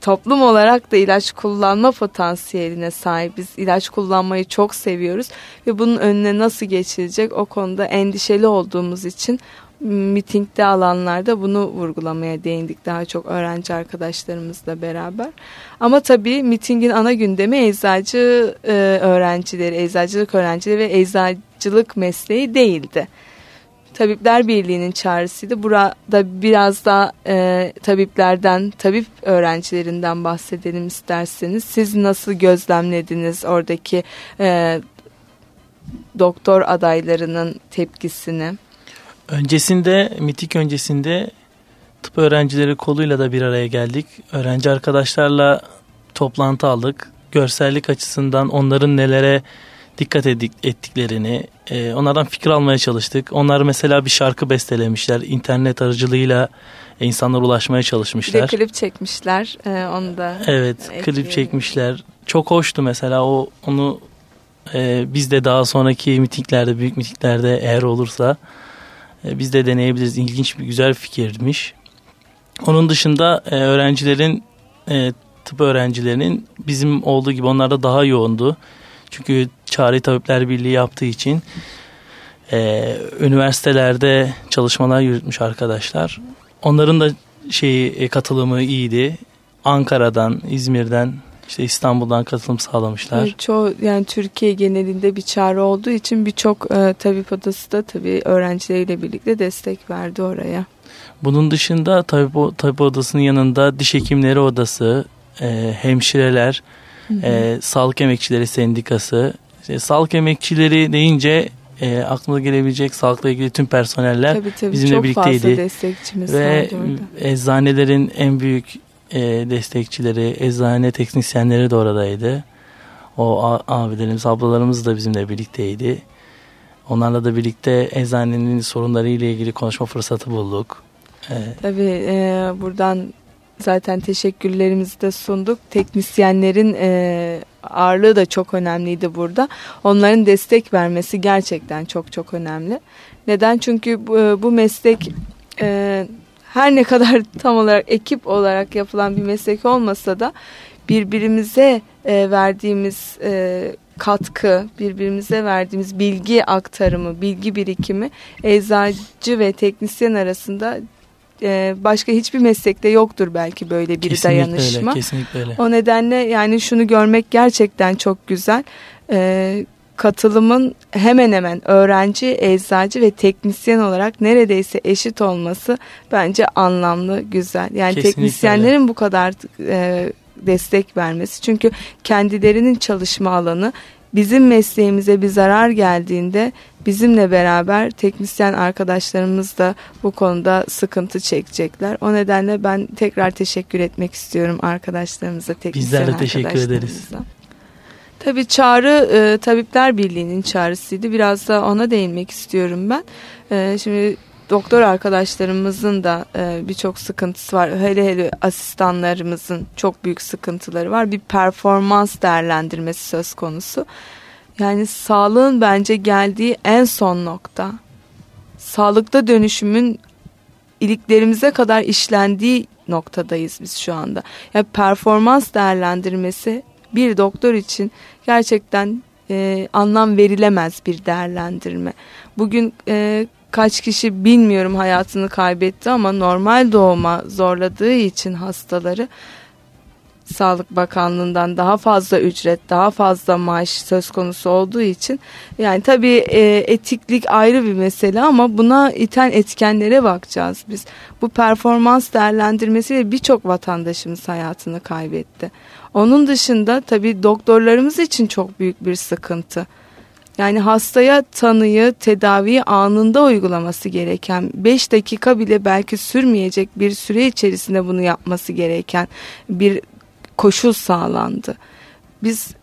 [SPEAKER 2] toplum olarak da ilaç kullanma potansiyeline sahibiz. İlaç kullanmayı çok seviyoruz ve bunun önüne nasıl geçilecek o konuda endişeli olduğumuz için mitingde alanlarda bunu vurgulamaya değindik daha çok öğrenci arkadaşlarımızla beraber. Ama tabii mitingin ana gündemi eczacı e, öğrencileri, eczacılık öğrencileri ve eczacılık mesleği değildi. Tabipler Birliği'nin çağrısıydı. Burada biraz da e, tabiplerden, tabip öğrencilerinden bahsedelim isterseniz. Siz nasıl gözlemlediniz oradaki e, doktor adaylarının tepkisini?
[SPEAKER 3] Öncesinde, mitik öncesinde tıp öğrencileri koluyla da bir araya geldik. Öğrenci arkadaşlarla toplantı aldık. Görsellik açısından onların nelere dikkat ettiklerini, e, onlardan fikir almaya çalıştık. Onlar mesela bir şarkı bestelemişler. İnternet aracılığıyla insanlara ulaşmaya
[SPEAKER 2] Bir de
[SPEAKER 3] çalışmışlar.
[SPEAKER 2] klip çekmişler. E, onu da
[SPEAKER 3] Evet,
[SPEAKER 2] ekleyelim.
[SPEAKER 3] klip çekmişler. Çok hoştu mesela o onu e, biz de daha sonraki mitinglerde, büyük mitinglerde eğer olursa e, biz de deneyebiliriz. İlginç bir güzel bir fikirmiş. Onun dışında e, öğrencilerin e, tıp öğrencilerinin bizim olduğu gibi onlarda daha yoğundu. Çünkü Çağrı Tabipler Birliği yaptığı için e, üniversitelerde çalışmalar yürütmüş arkadaşlar. Onların da şeyi e, katılımı iyiydi. Ankara'dan, İzmir'den, işte İstanbul'dan katılım sağlamışlar.
[SPEAKER 2] Çoğu yani Türkiye genelinde bir çağrı olduğu için birçok e, tabip odası da tabii öğrencileriyle birlikte destek verdi oraya.
[SPEAKER 3] Bunun dışında tabip, tabip odasının yanında diş hekimleri odası, e, hemşireler, e, sağlık emekçileri sendikası. İşte sağlık emekçileri deyince e, aklına gelebilecek sağlıkla ilgili tüm personeller
[SPEAKER 2] Tabii tabii
[SPEAKER 3] bizimle
[SPEAKER 2] çok
[SPEAKER 3] birlikteydi.
[SPEAKER 2] fazla destekçimiz
[SPEAKER 3] ve eczanelerin en büyük e, destekçileri, eczane teknisyenleri de oradaydı. O abilerimiz, ablalarımız da bizimle birlikteydi. Onlarla da birlikte eczanenin sorunları ile ilgili konuşma fırsatı bulduk. E,
[SPEAKER 2] Tabii e, buradan zaten teşekkürlerimizi de sunduk. Teknisyenlerin e, ağırlığı da çok önemliydi burada. Onların destek vermesi gerçekten çok çok önemli. Neden? Çünkü bu, bu meslek e, her ne kadar [laughs] tam olarak ekip olarak yapılan bir meslek olmasa da birbirimize e, verdiğimiz e, katkı, birbirimize verdiğimiz bilgi aktarımı, bilgi birikimi eczacı ve teknisyen arasında e, başka hiçbir meslekte yoktur belki böyle bir
[SPEAKER 3] kesinlikle
[SPEAKER 2] dayanışma.
[SPEAKER 3] öyle, kesinlikle öyle.
[SPEAKER 2] O nedenle yani şunu görmek gerçekten çok güzel. Ee, katılımın hemen hemen öğrenci, eczacı ve teknisyen olarak neredeyse eşit olması bence anlamlı, güzel. Yani
[SPEAKER 3] Kesinlikle
[SPEAKER 2] teknisyenlerin bu kadar e, destek vermesi. Çünkü kendilerinin çalışma alanı bizim mesleğimize bir zarar geldiğinde bizimle beraber teknisyen arkadaşlarımız da bu konuda sıkıntı çekecekler. O nedenle ben tekrar teşekkür etmek istiyorum arkadaşlarımıza, teknisyen
[SPEAKER 3] Bizler de teşekkür ederiz.
[SPEAKER 2] Tabii çağrı e, Tabipler Birliği'nin çağrısıydı. Biraz da ona değinmek istiyorum ben. E, şimdi doktor arkadaşlarımızın da e, birçok sıkıntısı var. Hele hele asistanlarımızın çok büyük sıkıntıları var. Bir performans değerlendirmesi söz konusu. Yani sağlığın bence geldiği en son nokta. Sağlıkta dönüşümün iliklerimize kadar işlendiği noktadayız biz şu anda. Ya performans değerlendirmesi bir doktor için gerçekten e, anlam verilemez bir değerlendirme. Bugün e, kaç kişi bilmiyorum hayatını kaybetti ama normal doğuma zorladığı için hastaları Sağlık Bakanlığı'ndan daha fazla ücret, daha fazla maaş söz konusu olduğu için yani tabii e, etiklik ayrı bir mesele ama buna iten etkenlere bakacağız biz. Bu performans değerlendirmesiyle birçok vatandaşımız hayatını kaybetti. Onun dışında tabii doktorlarımız için çok büyük bir sıkıntı. Yani hastaya tanıyı, tedaviyi anında uygulaması gereken, 5 dakika bile belki sürmeyecek bir süre içerisinde bunu yapması gereken bir koşul sağlandı. Biz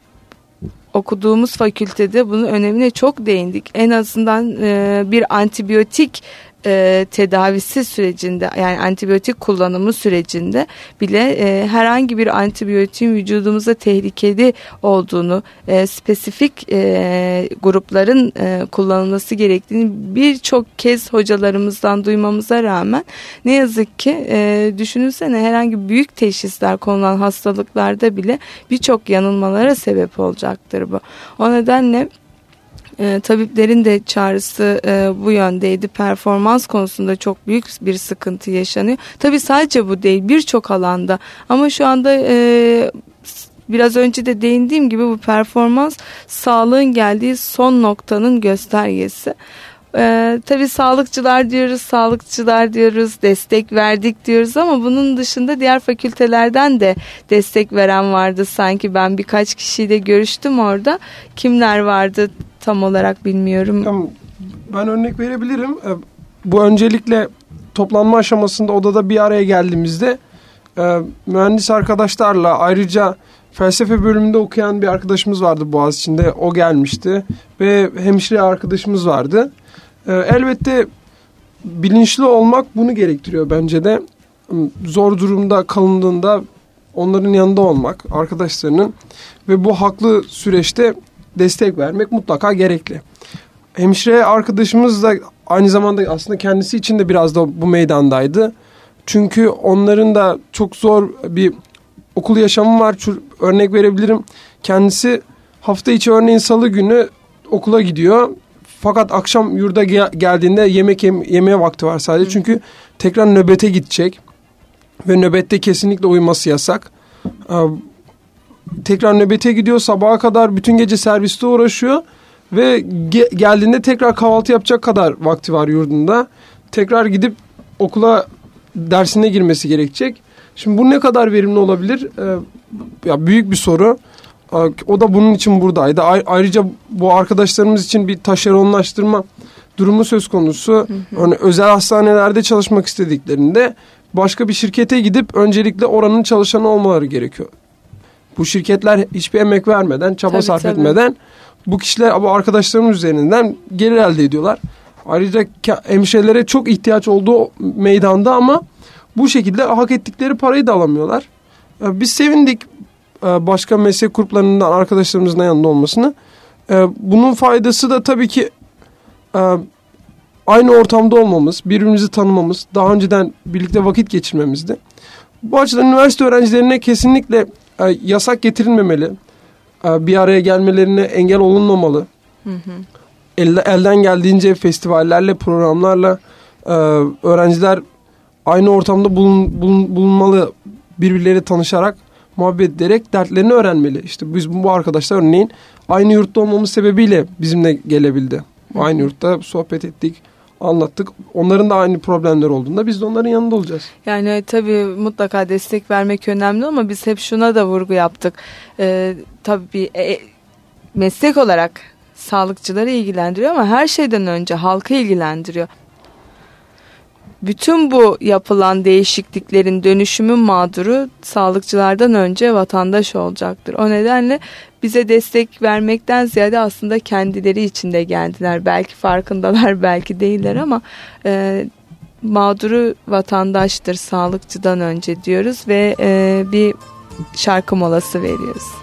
[SPEAKER 2] okuduğumuz fakültede bunun önemine çok değindik. En azından e, bir antibiyotik e, tedavisi sürecinde yani antibiyotik kullanımı sürecinde bile e, herhangi bir antibiyotiğin vücudumuza tehlikeli olduğunu e, spesifik e, grupların e, kullanılması gerektiğini birçok kez hocalarımızdan duymamıza rağmen ne yazık ki e, düşünülsene herhangi büyük teşhisler konulan hastalıklarda bile birçok yanılmalara sebep olacaktır bu. O nedenle e, tabiplerin de çağrısı e, bu yöndeydi. Performans konusunda çok büyük bir sıkıntı yaşanıyor. Tabii sadece bu değil birçok alanda ama şu anda e, biraz önce de değindiğim gibi bu performans sağlığın geldiği son noktanın göstergesi. Ee, tabii sağlıkçılar diyoruz, sağlıkçılar diyoruz, destek verdik diyoruz ama bunun dışında diğer fakültelerden de destek veren vardı sanki. Ben birkaç kişiyle görüştüm orada. Kimler vardı tam olarak bilmiyorum.
[SPEAKER 4] Ben örnek verebilirim. Ee, Bu öncelikle toplanma aşamasında odada bir araya geldiğimizde e, mühendis arkadaşlarla ayrıca felsefe bölümünde okuyan bir arkadaşımız vardı Boğaziçi'nde. O gelmişti ve hemşire arkadaşımız vardı. E, elbette bilinçli olmak bunu gerektiriyor bence de. Zor durumda kalındığında onların yanında olmak, arkadaşlarının ve bu haklı süreçte destek vermek mutlaka gerekli. Hemşire arkadaşımız da aynı zamanda aslında kendisi için de biraz da bu meydandaydı. Çünkü onların da çok zor bir okul yaşamı var. Örnek verebilirim. Kendisi hafta içi örneğin salı günü okula gidiyor. Fakat akşam yurda ge- geldiğinde yemek yem- yemeye vakti var sadece. Çünkü tekrar nöbete gidecek. Ve nöbette kesinlikle uyuması yasak. Ee, tekrar nöbete gidiyor. Sabaha kadar bütün gece serviste uğraşıyor. Ve ge- geldiğinde tekrar kahvaltı yapacak kadar vakti var yurdunda. Tekrar gidip okula dersine girmesi gerekecek. Şimdi bu ne kadar verimli olabilir? Ee, ya büyük bir soru. O da bunun için buradaydı. Ay- ayrıca bu arkadaşlarımız için bir taşeronlaştırma durumu söz konusu. Örneğin özel hastanelerde çalışmak istediklerinde başka bir şirkete gidip öncelikle oranın çalışanı olmaları gerekiyor. Bu şirketler hiçbir emek vermeden, çaba
[SPEAKER 2] Tabii,
[SPEAKER 4] sarf
[SPEAKER 2] tabii.
[SPEAKER 4] etmeden bu kişiler bu arkadaşlarımız üzerinden gelir elde ediyorlar. Ayrıca hemşirelere çok ihtiyaç olduğu meydanda ama bu şekilde hak ettikleri parayı da alamıyorlar. Biz sevindik başka meslek gruplarından arkadaşlarımızın da yanında olmasını. Ee, Bunun faydası da tabii ki e, aynı ortamda olmamız, birbirimizi tanımamız, daha önceden birlikte vakit geçirmemizdi. Bu açıdan üniversite öğrencilerine kesinlikle e, yasak getirilmemeli. E, Bir araya gelmelerine engel olunmamalı. El- elden geldiğince festivallerle, programlarla e, öğrenciler aynı ortamda bulun, bulun- bulunmalı, birbirleriyle tanışarak, muhabbet ederek dertlerini öğrenmeli. İşte biz bu arkadaşlar örneğin aynı yurtta olmamız sebebiyle bizimle gelebildi. Aynı yurtta sohbet ettik, anlattık. Onların da aynı problemler olduğunda biz de onların yanında olacağız.
[SPEAKER 2] Yani tabii mutlaka destek vermek önemli ama biz hep şuna da vurgu yaptık. Ee, tabii e, meslek olarak sağlıkçıları ilgilendiriyor ama her şeyden önce halkı ilgilendiriyor. Bütün bu yapılan değişikliklerin dönüşümün mağduru sağlıkçılardan önce vatandaş olacaktır. O nedenle bize destek vermekten ziyade aslında kendileri içinde geldiler. Belki farkındalar [laughs] belki değiller ama e, mağduru vatandaştır sağlıkçıdan önce diyoruz ve e, bir şarkı molası veriyoruz.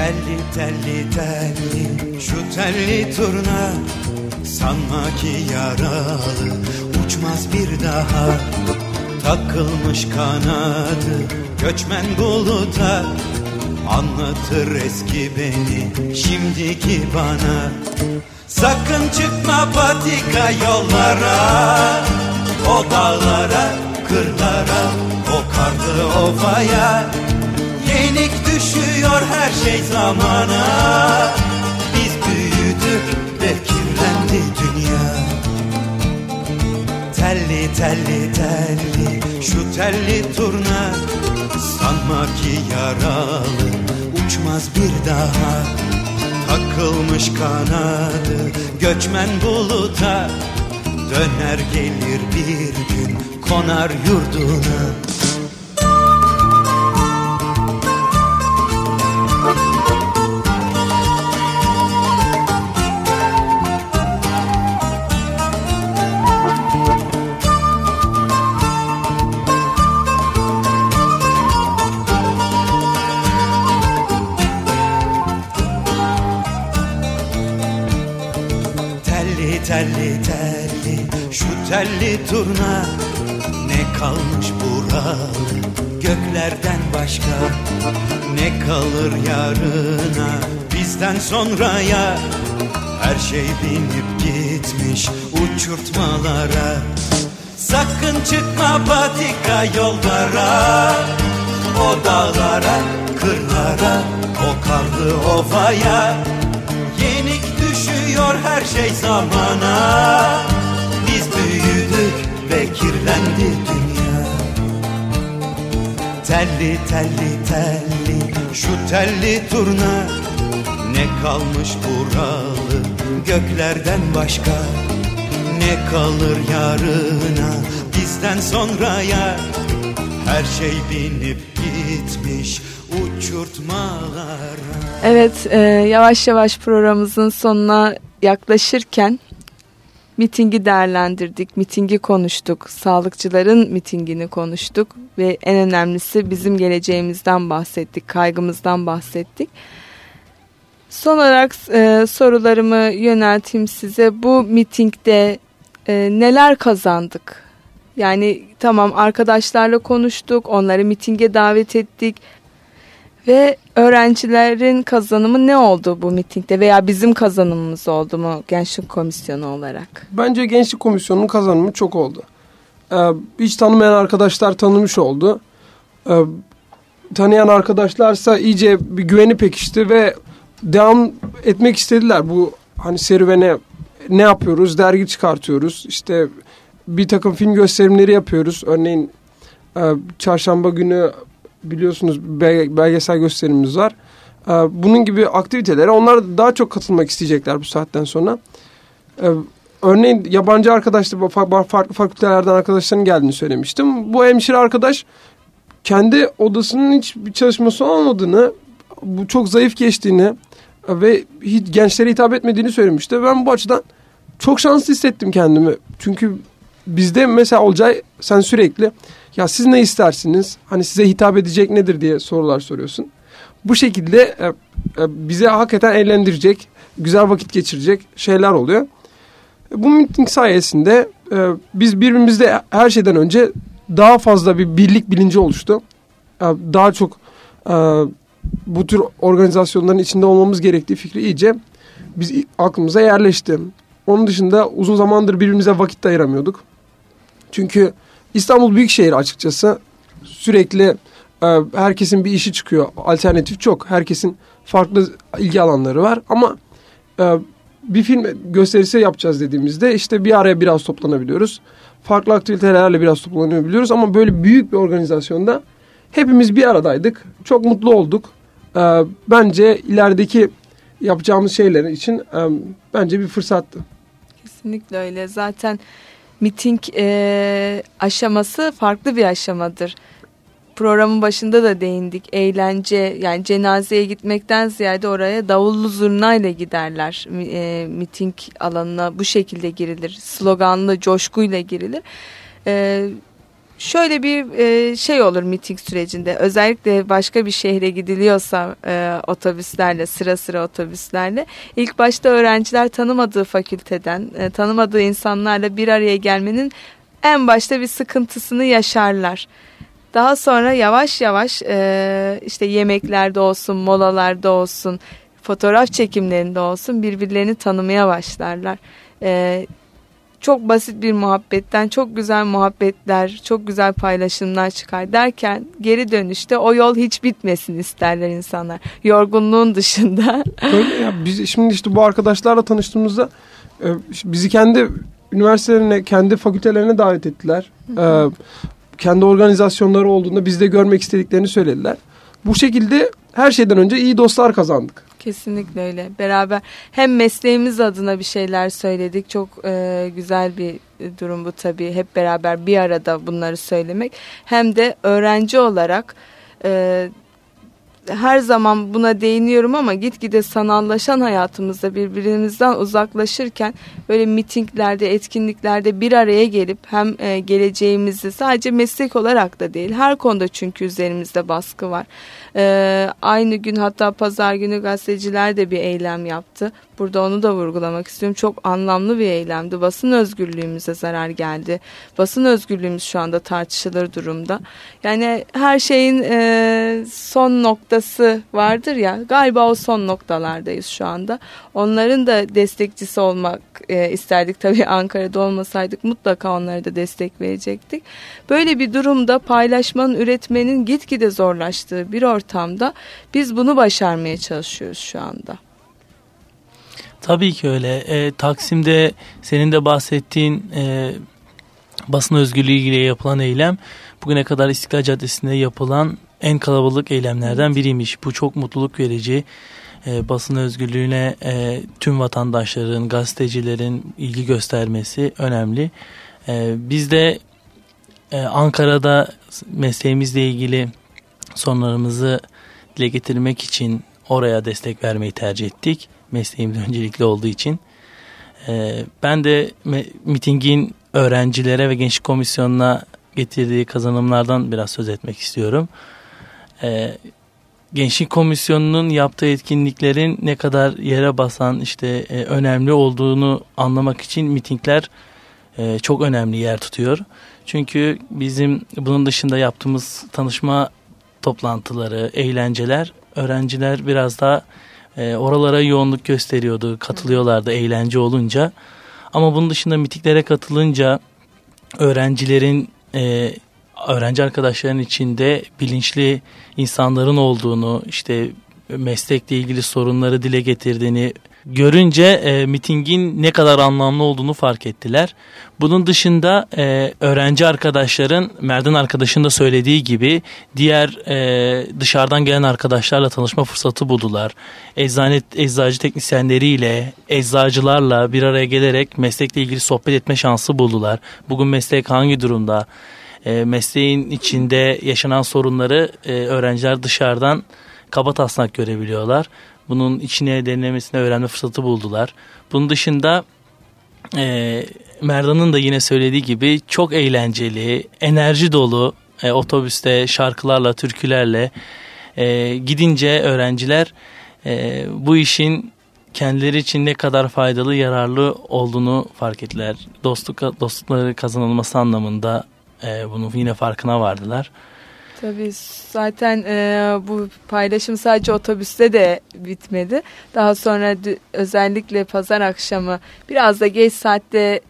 [SPEAKER 8] Telli telli telli. Şu telli turna Sanma ki yaralı. Uçmaz bir daha Takılmış kanadı. Göçmen buluta Anlatır eski beni şimdiki bana. Sakın çıkma patika yollara O dağlara, kırlara, o karlı ovaya Yenik düşüyor her şey zamana. Biz büyüdük ve kirlendi dünya. Telli telli telli şu telli turna. Sanma ki yaralı uçmaz bir daha. Takılmış kanadı göçmen buluta. Döner gelir bir gün konar yurduna telli turna Ne kalmış buralı göklerden başka Ne kalır yarına? Bizden sonraya Her şey binip gitmiş uçurtmalara. Sakın çıkma patika yollara O dağlara, kırlara, o karlı ovaya. Yenik düşüyor her şey zamana. Biz büyüdük ve kirlendi dünya. Telli telli telli şu telli turna. Ne kalmış buralı göklerden başka? Ne kalır yarına bizden sonraya? Her şey binip gitmiş uçurtmalara.
[SPEAKER 2] Evet, e, yavaş yavaş programımızın sonuna yaklaşırken mitingi değerlendirdik, mitingi konuştuk, sağlıkçıların mitingini konuştuk ve en önemlisi bizim geleceğimizden bahsettik, kaygımızdan bahsettik. Son olarak e, sorularımı yönelteyim size. Bu mitingde e, neler kazandık? Yani tamam arkadaşlarla konuştuk, onları mitinge davet ettik. Ve öğrencilerin kazanımı ne oldu bu mitingde veya bizim kazanımımız oldu mu Gençlik Komisyonu olarak?
[SPEAKER 4] Bence Gençlik Komisyonu'nun kazanımı çok oldu. Ee, hiç tanımayan arkadaşlar tanımış oldu. Ee, tanıyan arkadaşlarsa iyice bir güveni pekişti ve devam etmek istediler. Bu hani serüvene ne yapıyoruz? Dergi çıkartıyoruz. İşte bir takım film gösterimleri yapıyoruz. Örneğin e, çarşamba günü biliyorsunuz belge- belgesel gösterimimiz var. Ee, Bunun gibi aktivitelere onlar daha çok katılmak isteyecekler bu saatten sonra. Ee, Örneğin yabancı arkadaşlar, fa- farklı fakültelerden arkadaşların geldiğini söylemiştim. Bu hemşire arkadaş kendi odasının hiç bir çalışması olmadığını, bu çok zayıf geçtiğini ve hiç gençlere hitap etmediğini söylemişti. Ben bu açıdan çok şanslı hissettim kendimi. Çünkü bizde mesela Olcay sen sürekli ya siz ne istersiniz? Hani size hitap edecek nedir diye sorular soruyorsun. Bu şekilde e, e, bize hakikaten eğlendirecek, güzel vakit geçirecek şeyler oluyor. E, Bu miting sayesinde e, biz birbirimizde her şeyden önce daha fazla bir birlik bilinci oluştu. E, Daha çok e, bu tür organizasyonların içinde olmamız gerektiği fikri iyice biz aklımıza yerleşti. Onun dışında uzun zamandır birbirimize vakit ayıramıyorduk. Çünkü İstanbul büyük şehir açıkçası. Sürekli e, herkesin bir işi çıkıyor. Alternatif çok. Herkesin farklı ilgi alanları var. Ama e, bir film gösterisi yapacağız dediğimizde işte bir araya biraz toplanabiliyoruz. Farklı aktivitelerle biraz toplanabiliyoruz. Ama böyle büyük bir organizasyonda hepimiz bir aradaydık. Çok mutlu olduk. e, bence ilerideki yapacağımız şeyler için bence bir fırsattı.
[SPEAKER 2] Kesinlikle öyle. Zaten miting e, aşaması farklı bir aşamadır. Programın başında da değindik. Eğlence yani cenazeye gitmekten ziyade oraya davullu zurnayla giderler. E, miting alanına bu şekilde girilir. Sloganlı coşkuyla girilir. E, şöyle bir e, şey olur miting sürecinde özellikle başka bir şehre gidiliyorsa e, otobüslerle sıra sıra otobüslerle ilk başta öğrenciler tanımadığı fakülteden e, tanımadığı insanlarla bir araya gelmenin en başta bir sıkıntısını yaşarlar. Daha sonra yavaş yavaş işte yemeklerde olsun molalarda olsun fotoğraf çekimlerinde olsun birbirlerini tanımaya başlarlar. Çok basit bir muhabbetten çok güzel muhabbetler, çok güzel paylaşımlar çıkar derken geri dönüşte o yol hiç bitmesin isterler insanlar. Yorgunluğun dışında.
[SPEAKER 4] Öyle ya biz şimdi işte bu arkadaşlarla tanıştığımızda e, bizi kendi üniversitelerine, kendi fakültelerine davet ettiler. Ee, kendi organizasyonları olduğunda bizde görmek istediklerini söylediler. Bu şekilde her şeyden önce iyi dostlar kazandık.
[SPEAKER 2] Kesinlikle öyle. Beraber hem mesleğimiz adına bir şeyler söyledik. Çok e, güzel bir durum bu tabii. Hep beraber bir arada bunları söylemek. Hem de öğrenci olarak e, her zaman buna değiniyorum ama gitgide sanallaşan hayatımızda birbirimizden uzaklaşırken böyle mitinglerde, etkinliklerde bir araya gelip hem e, geleceğimizi sadece meslek olarak da değil her konuda çünkü üzerimizde baskı var. E, aynı gün hatta pazar günü gazeteciler de bir eylem yaptı. Burada onu da vurgulamak istiyorum. Çok anlamlı bir eylemdi. Basın özgürlüğümüze zarar geldi. Basın özgürlüğümüz şu anda tartışılır durumda. Yani her şeyin e, son noktası vardır ya. Galiba o son noktalardayız şu anda. Onların da destekçisi olmak e, isterdik. Tabii Ankara'da olmasaydık mutlaka onlara da destek verecektik. Böyle bir durumda paylaşmanın, üretmenin gitgide zorlaştığı bir ortamda biz bunu başarmaya çalışıyoruz şu anda.
[SPEAKER 3] Tabii ki öyle. E, Taksim'de senin de bahsettiğin e, basın özgürlüğü ilgili yapılan eylem bugüne kadar İstiklal Caddesi'nde yapılan en kalabalık eylemlerden biriymiş. Bu çok mutluluk verici. E, basın özgürlüğüne e, tüm vatandaşların, gazetecilerin ilgi göstermesi önemli. E, biz de e, Ankara'da mesleğimizle ilgili sorunlarımızı dile getirmek için oraya destek vermeyi tercih ettik mesleğimde öncelikli olduğu için. E, ben de mitingin öğrencilere ve gençlik komisyonuna getirdiği kazanımlardan biraz söz etmek istiyorum. E, gençlik komisyonunun yaptığı etkinliklerin ne kadar yere basan işte e, önemli olduğunu anlamak için mitingler e, çok önemli yer tutuyor. Çünkü bizim bunun dışında yaptığımız tanışma toplantıları, eğlenceler öğrenciler biraz daha e, oralara yoğunluk gösteriyordu. Katılıyorlardı eğlence olunca. Ama bunun dışında mitiklere katılınca öğrencilerin e, öğrenci arkadaşların içinde bilinçli insanların olduğunu işte meslekle ilgili sorunları dile getirdiğini görünce e, mitingin ne kadar anlamlı olduğunu fark ettiler. Bunun dışında e, öğrenci arkadaşların Merdan arkadaşın da söylediği gibi diğer e, dışarıdan gelen arkadaşlarla tanışma fırsatı buldular. Eczane, eczacı teknisyenleriyle, eczacılarla bir araya gelerek meslekle ilgili sohbet etme şansı buldular. Bugün meslek hangi durumda? E, mesleğin içinde yaşanan sorunları e, öğrenciler dışarıdan kaba taslak görebiliyorlar. Bunun içine derinlemesine öğrenme fırsatı buldular. Bunun dışında e, Merdan'ın da yine söylediği gibi çok eğlenceli, enerji dolu e, otobüste şarkılarla, türkülerle e, gidince öğrenciler e, bu işin kendileri için ne kadar faydalı, yararlı olduğunu fark ettiler. Dostluk dostlukları kazanılması anlamında e, bunun yine farkına vardılar.
[SPEAKER 2] Tabii zaten e, bu paylaşım sadece otobüste de bitmedi. Daha sonra özellikle pazar akşamı biraz da geç saatte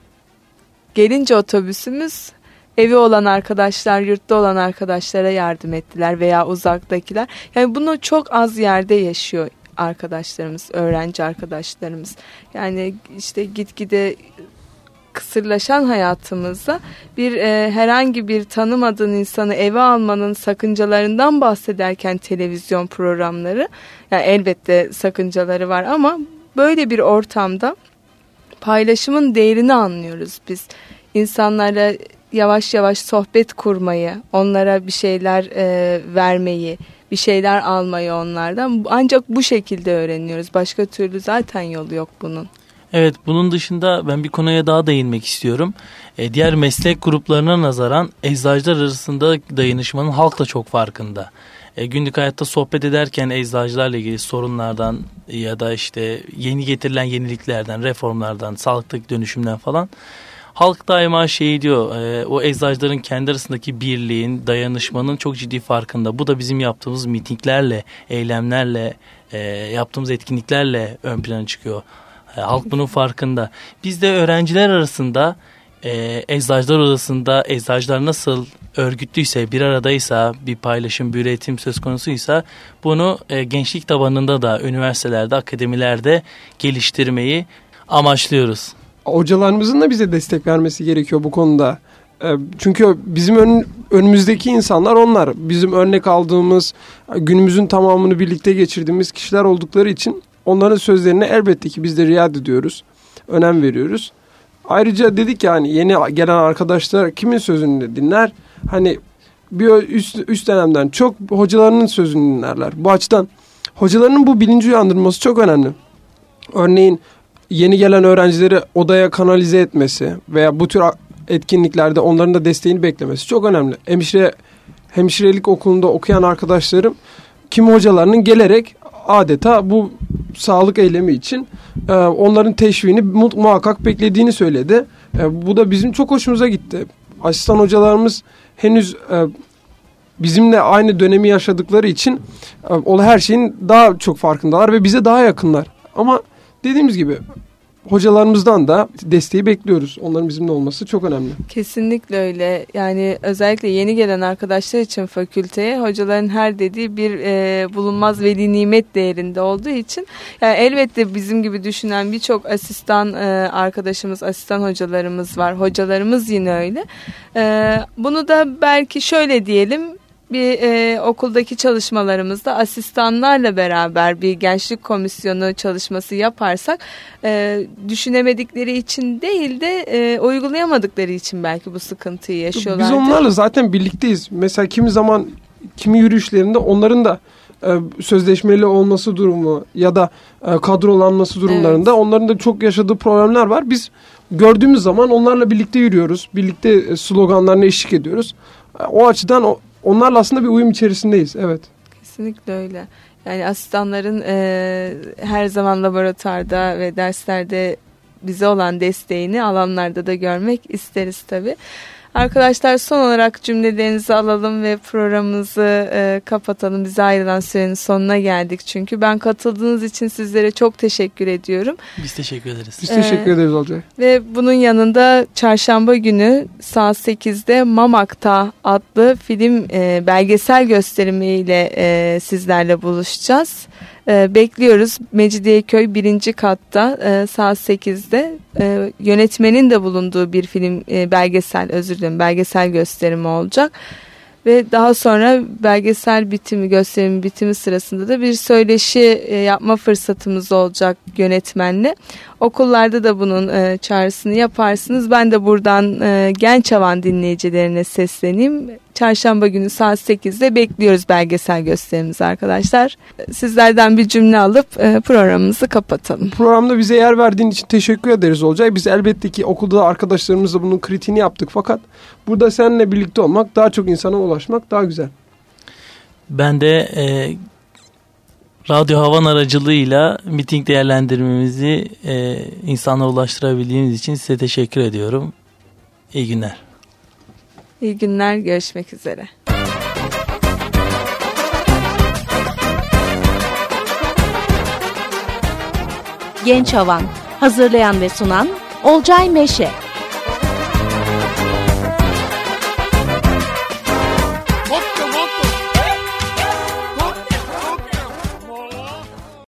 [SPEAKER 2] gelince otobüsümüz evi olan arkadaşlar, yurtta olan arkadaşlara yardım ettiler veya uzaktakiler. Yani bunu çok az yerde yaşıyor arkadaşlarımız, öğrenci arkadaşlarımız. Yani işte gitgide kısırlaşan hayatımızda bir e, herhangi bir tanımadığın insanı eve almanın sakıncalarından bahsederken televizyon programları yani elbette sakıncaları var ama böyle bir ortamda paylaşımın değerini anlıyoruz biz. İnsanlarla yavaş yavaş sohbet kurmayı, onlara bir şeyler e, vermeyi, bir şeyler almayı onlardan ancak bu şekilde öğreniyoruz. Başka türlü zaten yolu yok bunun.
[SPEAKER 3] Evet bunun dışında ben bir konuya daha değinmek istiyorum. E, diğer meslek gruplarına nazaran eczacılar arasında dayanışmanın halkla çok farkında. E, günlük hayatta sohbet ederken eczacılarla ilgili sorunlardan ya da işte yeni getirilen yeniliklerden, reformlardan, sağlıktaki dönüşümden falan halk daima şey diyor e, o eczacıların kendi arasındaki birliğin, dayanışmanın çok ciddi farkında. Bu da bizim yaptığımız mitinglerle, eylemlerle, e, yaptığımız etkinliklerle ön plana çıkıyor. E, halk bunun farkında. Biz de öğrenciler arasında e, eczacılar odasında eczacılar nasıl örgütlüyse bir aradaysa bir paylaşım bir üretim söz konusuysa bunu e, gençlik tabanında da üniversitelerde akademilerde geliştirmeyi amaçlıyoruz.
[SPEAKER 4] Hocalarımızın da bize destek vermesi gerekiyor bu konuda. E, çünkü bizim ön, önümüzdeki insanlar onlar. Bizim örnek aldığımız, günümüzün tamamını birlikte geçirdiğimiz kişiler oldukları için onların sözlerine elbette ki biz de riayet ediyoruz. Önem veriyoruz. Ayrıca dedik yani yeni gelen arkadaşlar kimin sözünü dinler? Hani bir üst, üst dönemden çok hocalarının sözünü dinlerler. Bu açıdan hocalarının bu bilinci uyandırması çok önemli. Örneğin yeni gelen öğrencileri odaya kanalize etmesi veya bu tür etkinliklerde onların da desteğini beklemesi çok önemli. Hemşire hemşirelik okulunda okuyan arkadaşlarım kim hocalarının gelerek adeta bu sağlık eylemi için e, onların teşviğini mu muhakkak beklediğini söyledi. E, bu da bizim çok hoşumuza gitti. Asistan hocalarımız henüz e, bizimle aynı dönemi yaşadıkları için e, her şeyin daha çok farkındalar ve bize daha yakınlar. Ama dediğimiz gibi hocalarımızdan da desteği bekliyoruz. Onların bizimle olması çok önemli.
[SPEAKER 2] Kesinlikle öyle. Yani özellikle yeni gelen arkadaşlar için fakülteye hocaların her dediği bir e, bulunmaz veli nimet değerinde olduğu için yani elbette bizim gibi düşünen birçok asistan e, arkadaşımız, asistan hocalarımız var. Hocalarımız yine öyle. E, bunu da belki şöyle diyelim bir e, okuldaki çalışmalarımızda asistanlarla beraber bir gençlik komisyonu çalışması yaparsak e, düşünemedikleri için değil de e, uygulayamadıkları için belki bu sıkıntıyı yaşıyorlar.
[SPEAKER 4] Biz onlarla zaten birlikteyiz. Mesela kimi zaman kimi yürüyüşlerinde onların da e, sözleşmeli olması durumu ya da e, kadrolanması durumlarında evet. onların da çok yaşadığı problemler var. Biz gördüğümüz zaman onlarla birlikte yürüyoruz. Birlikte e, sloganlarına eşlik ediyoruz. E, o açıdan o, onlarla aslında bir uyum içerisindeyiz. Evet.
[SPEAKER 2] Kesinlikle öyle. Yani asistanların e, her zaman laboratuvarda ve derslerde bize olan desteğini alanlarda da görmek isteriz tabii. Arkadaşlar son olarak cümlelerinizi alalım ve programımızı e, kapatalım. Bize ayrılan sürenin sonuna geldik çünkü. Ben katıldığınız için sizlere çok teşekkür ediyorum.
[SPEAKER 3] Biz teşekkür ederiz.
[SPEAKER 4] Biz teşekkür ee, ederiz Olcay.
[SPEAKER 2] Ve bunun yanında çarşamba günü saat 8'de Mamak'ta adlı film e, belgesel gösterimiyle e, sizlerle buluşacağız. E, bekliyoruz. Mecidiyeköy birinci katta e, saat 8'de e, yönetmenin de bulunduğu bir film e, belgesel özür dilerim belgesel gösterimi olacak. Ve daha sonra belgesel bitimi gösterimi bitimi sırasında da bir söyleşi e, yapma fırsatımız olacak yönetmenle. Okullarda da bunun e, çağrısını yaparsınız. Ben de buradan Genç Havan dinleyicilerine sesleneyim. Çarşamba günü saat 8'de bekliyoruz belgesel gösterimizi arkadaşlar. Sizlerden bir cümle alıp e, programımızı kapatalım.
[SPEAKER 4] Programda bize yer verdiğin için teşekkür ederiz Olcay. Biz elbette ki okulda arkadaşlarımızla bunun kritiğini yaptık fakat burada seninle birlikte olmak, daha çok insana ulaşmak daha güzel.
[SPEAKER 3] Ben de e, Radyo Havan aracılığıyla miting değerlendirmemizi e, insana ulaştırabildiğimiz için size teşekkür ediyorum. İyi günler.
[SPEAKER 2] İyi günler, görüşmek üzere.
[SPEAKER 1] Genç Havan hazırlayan ve sunan Olcay Meşe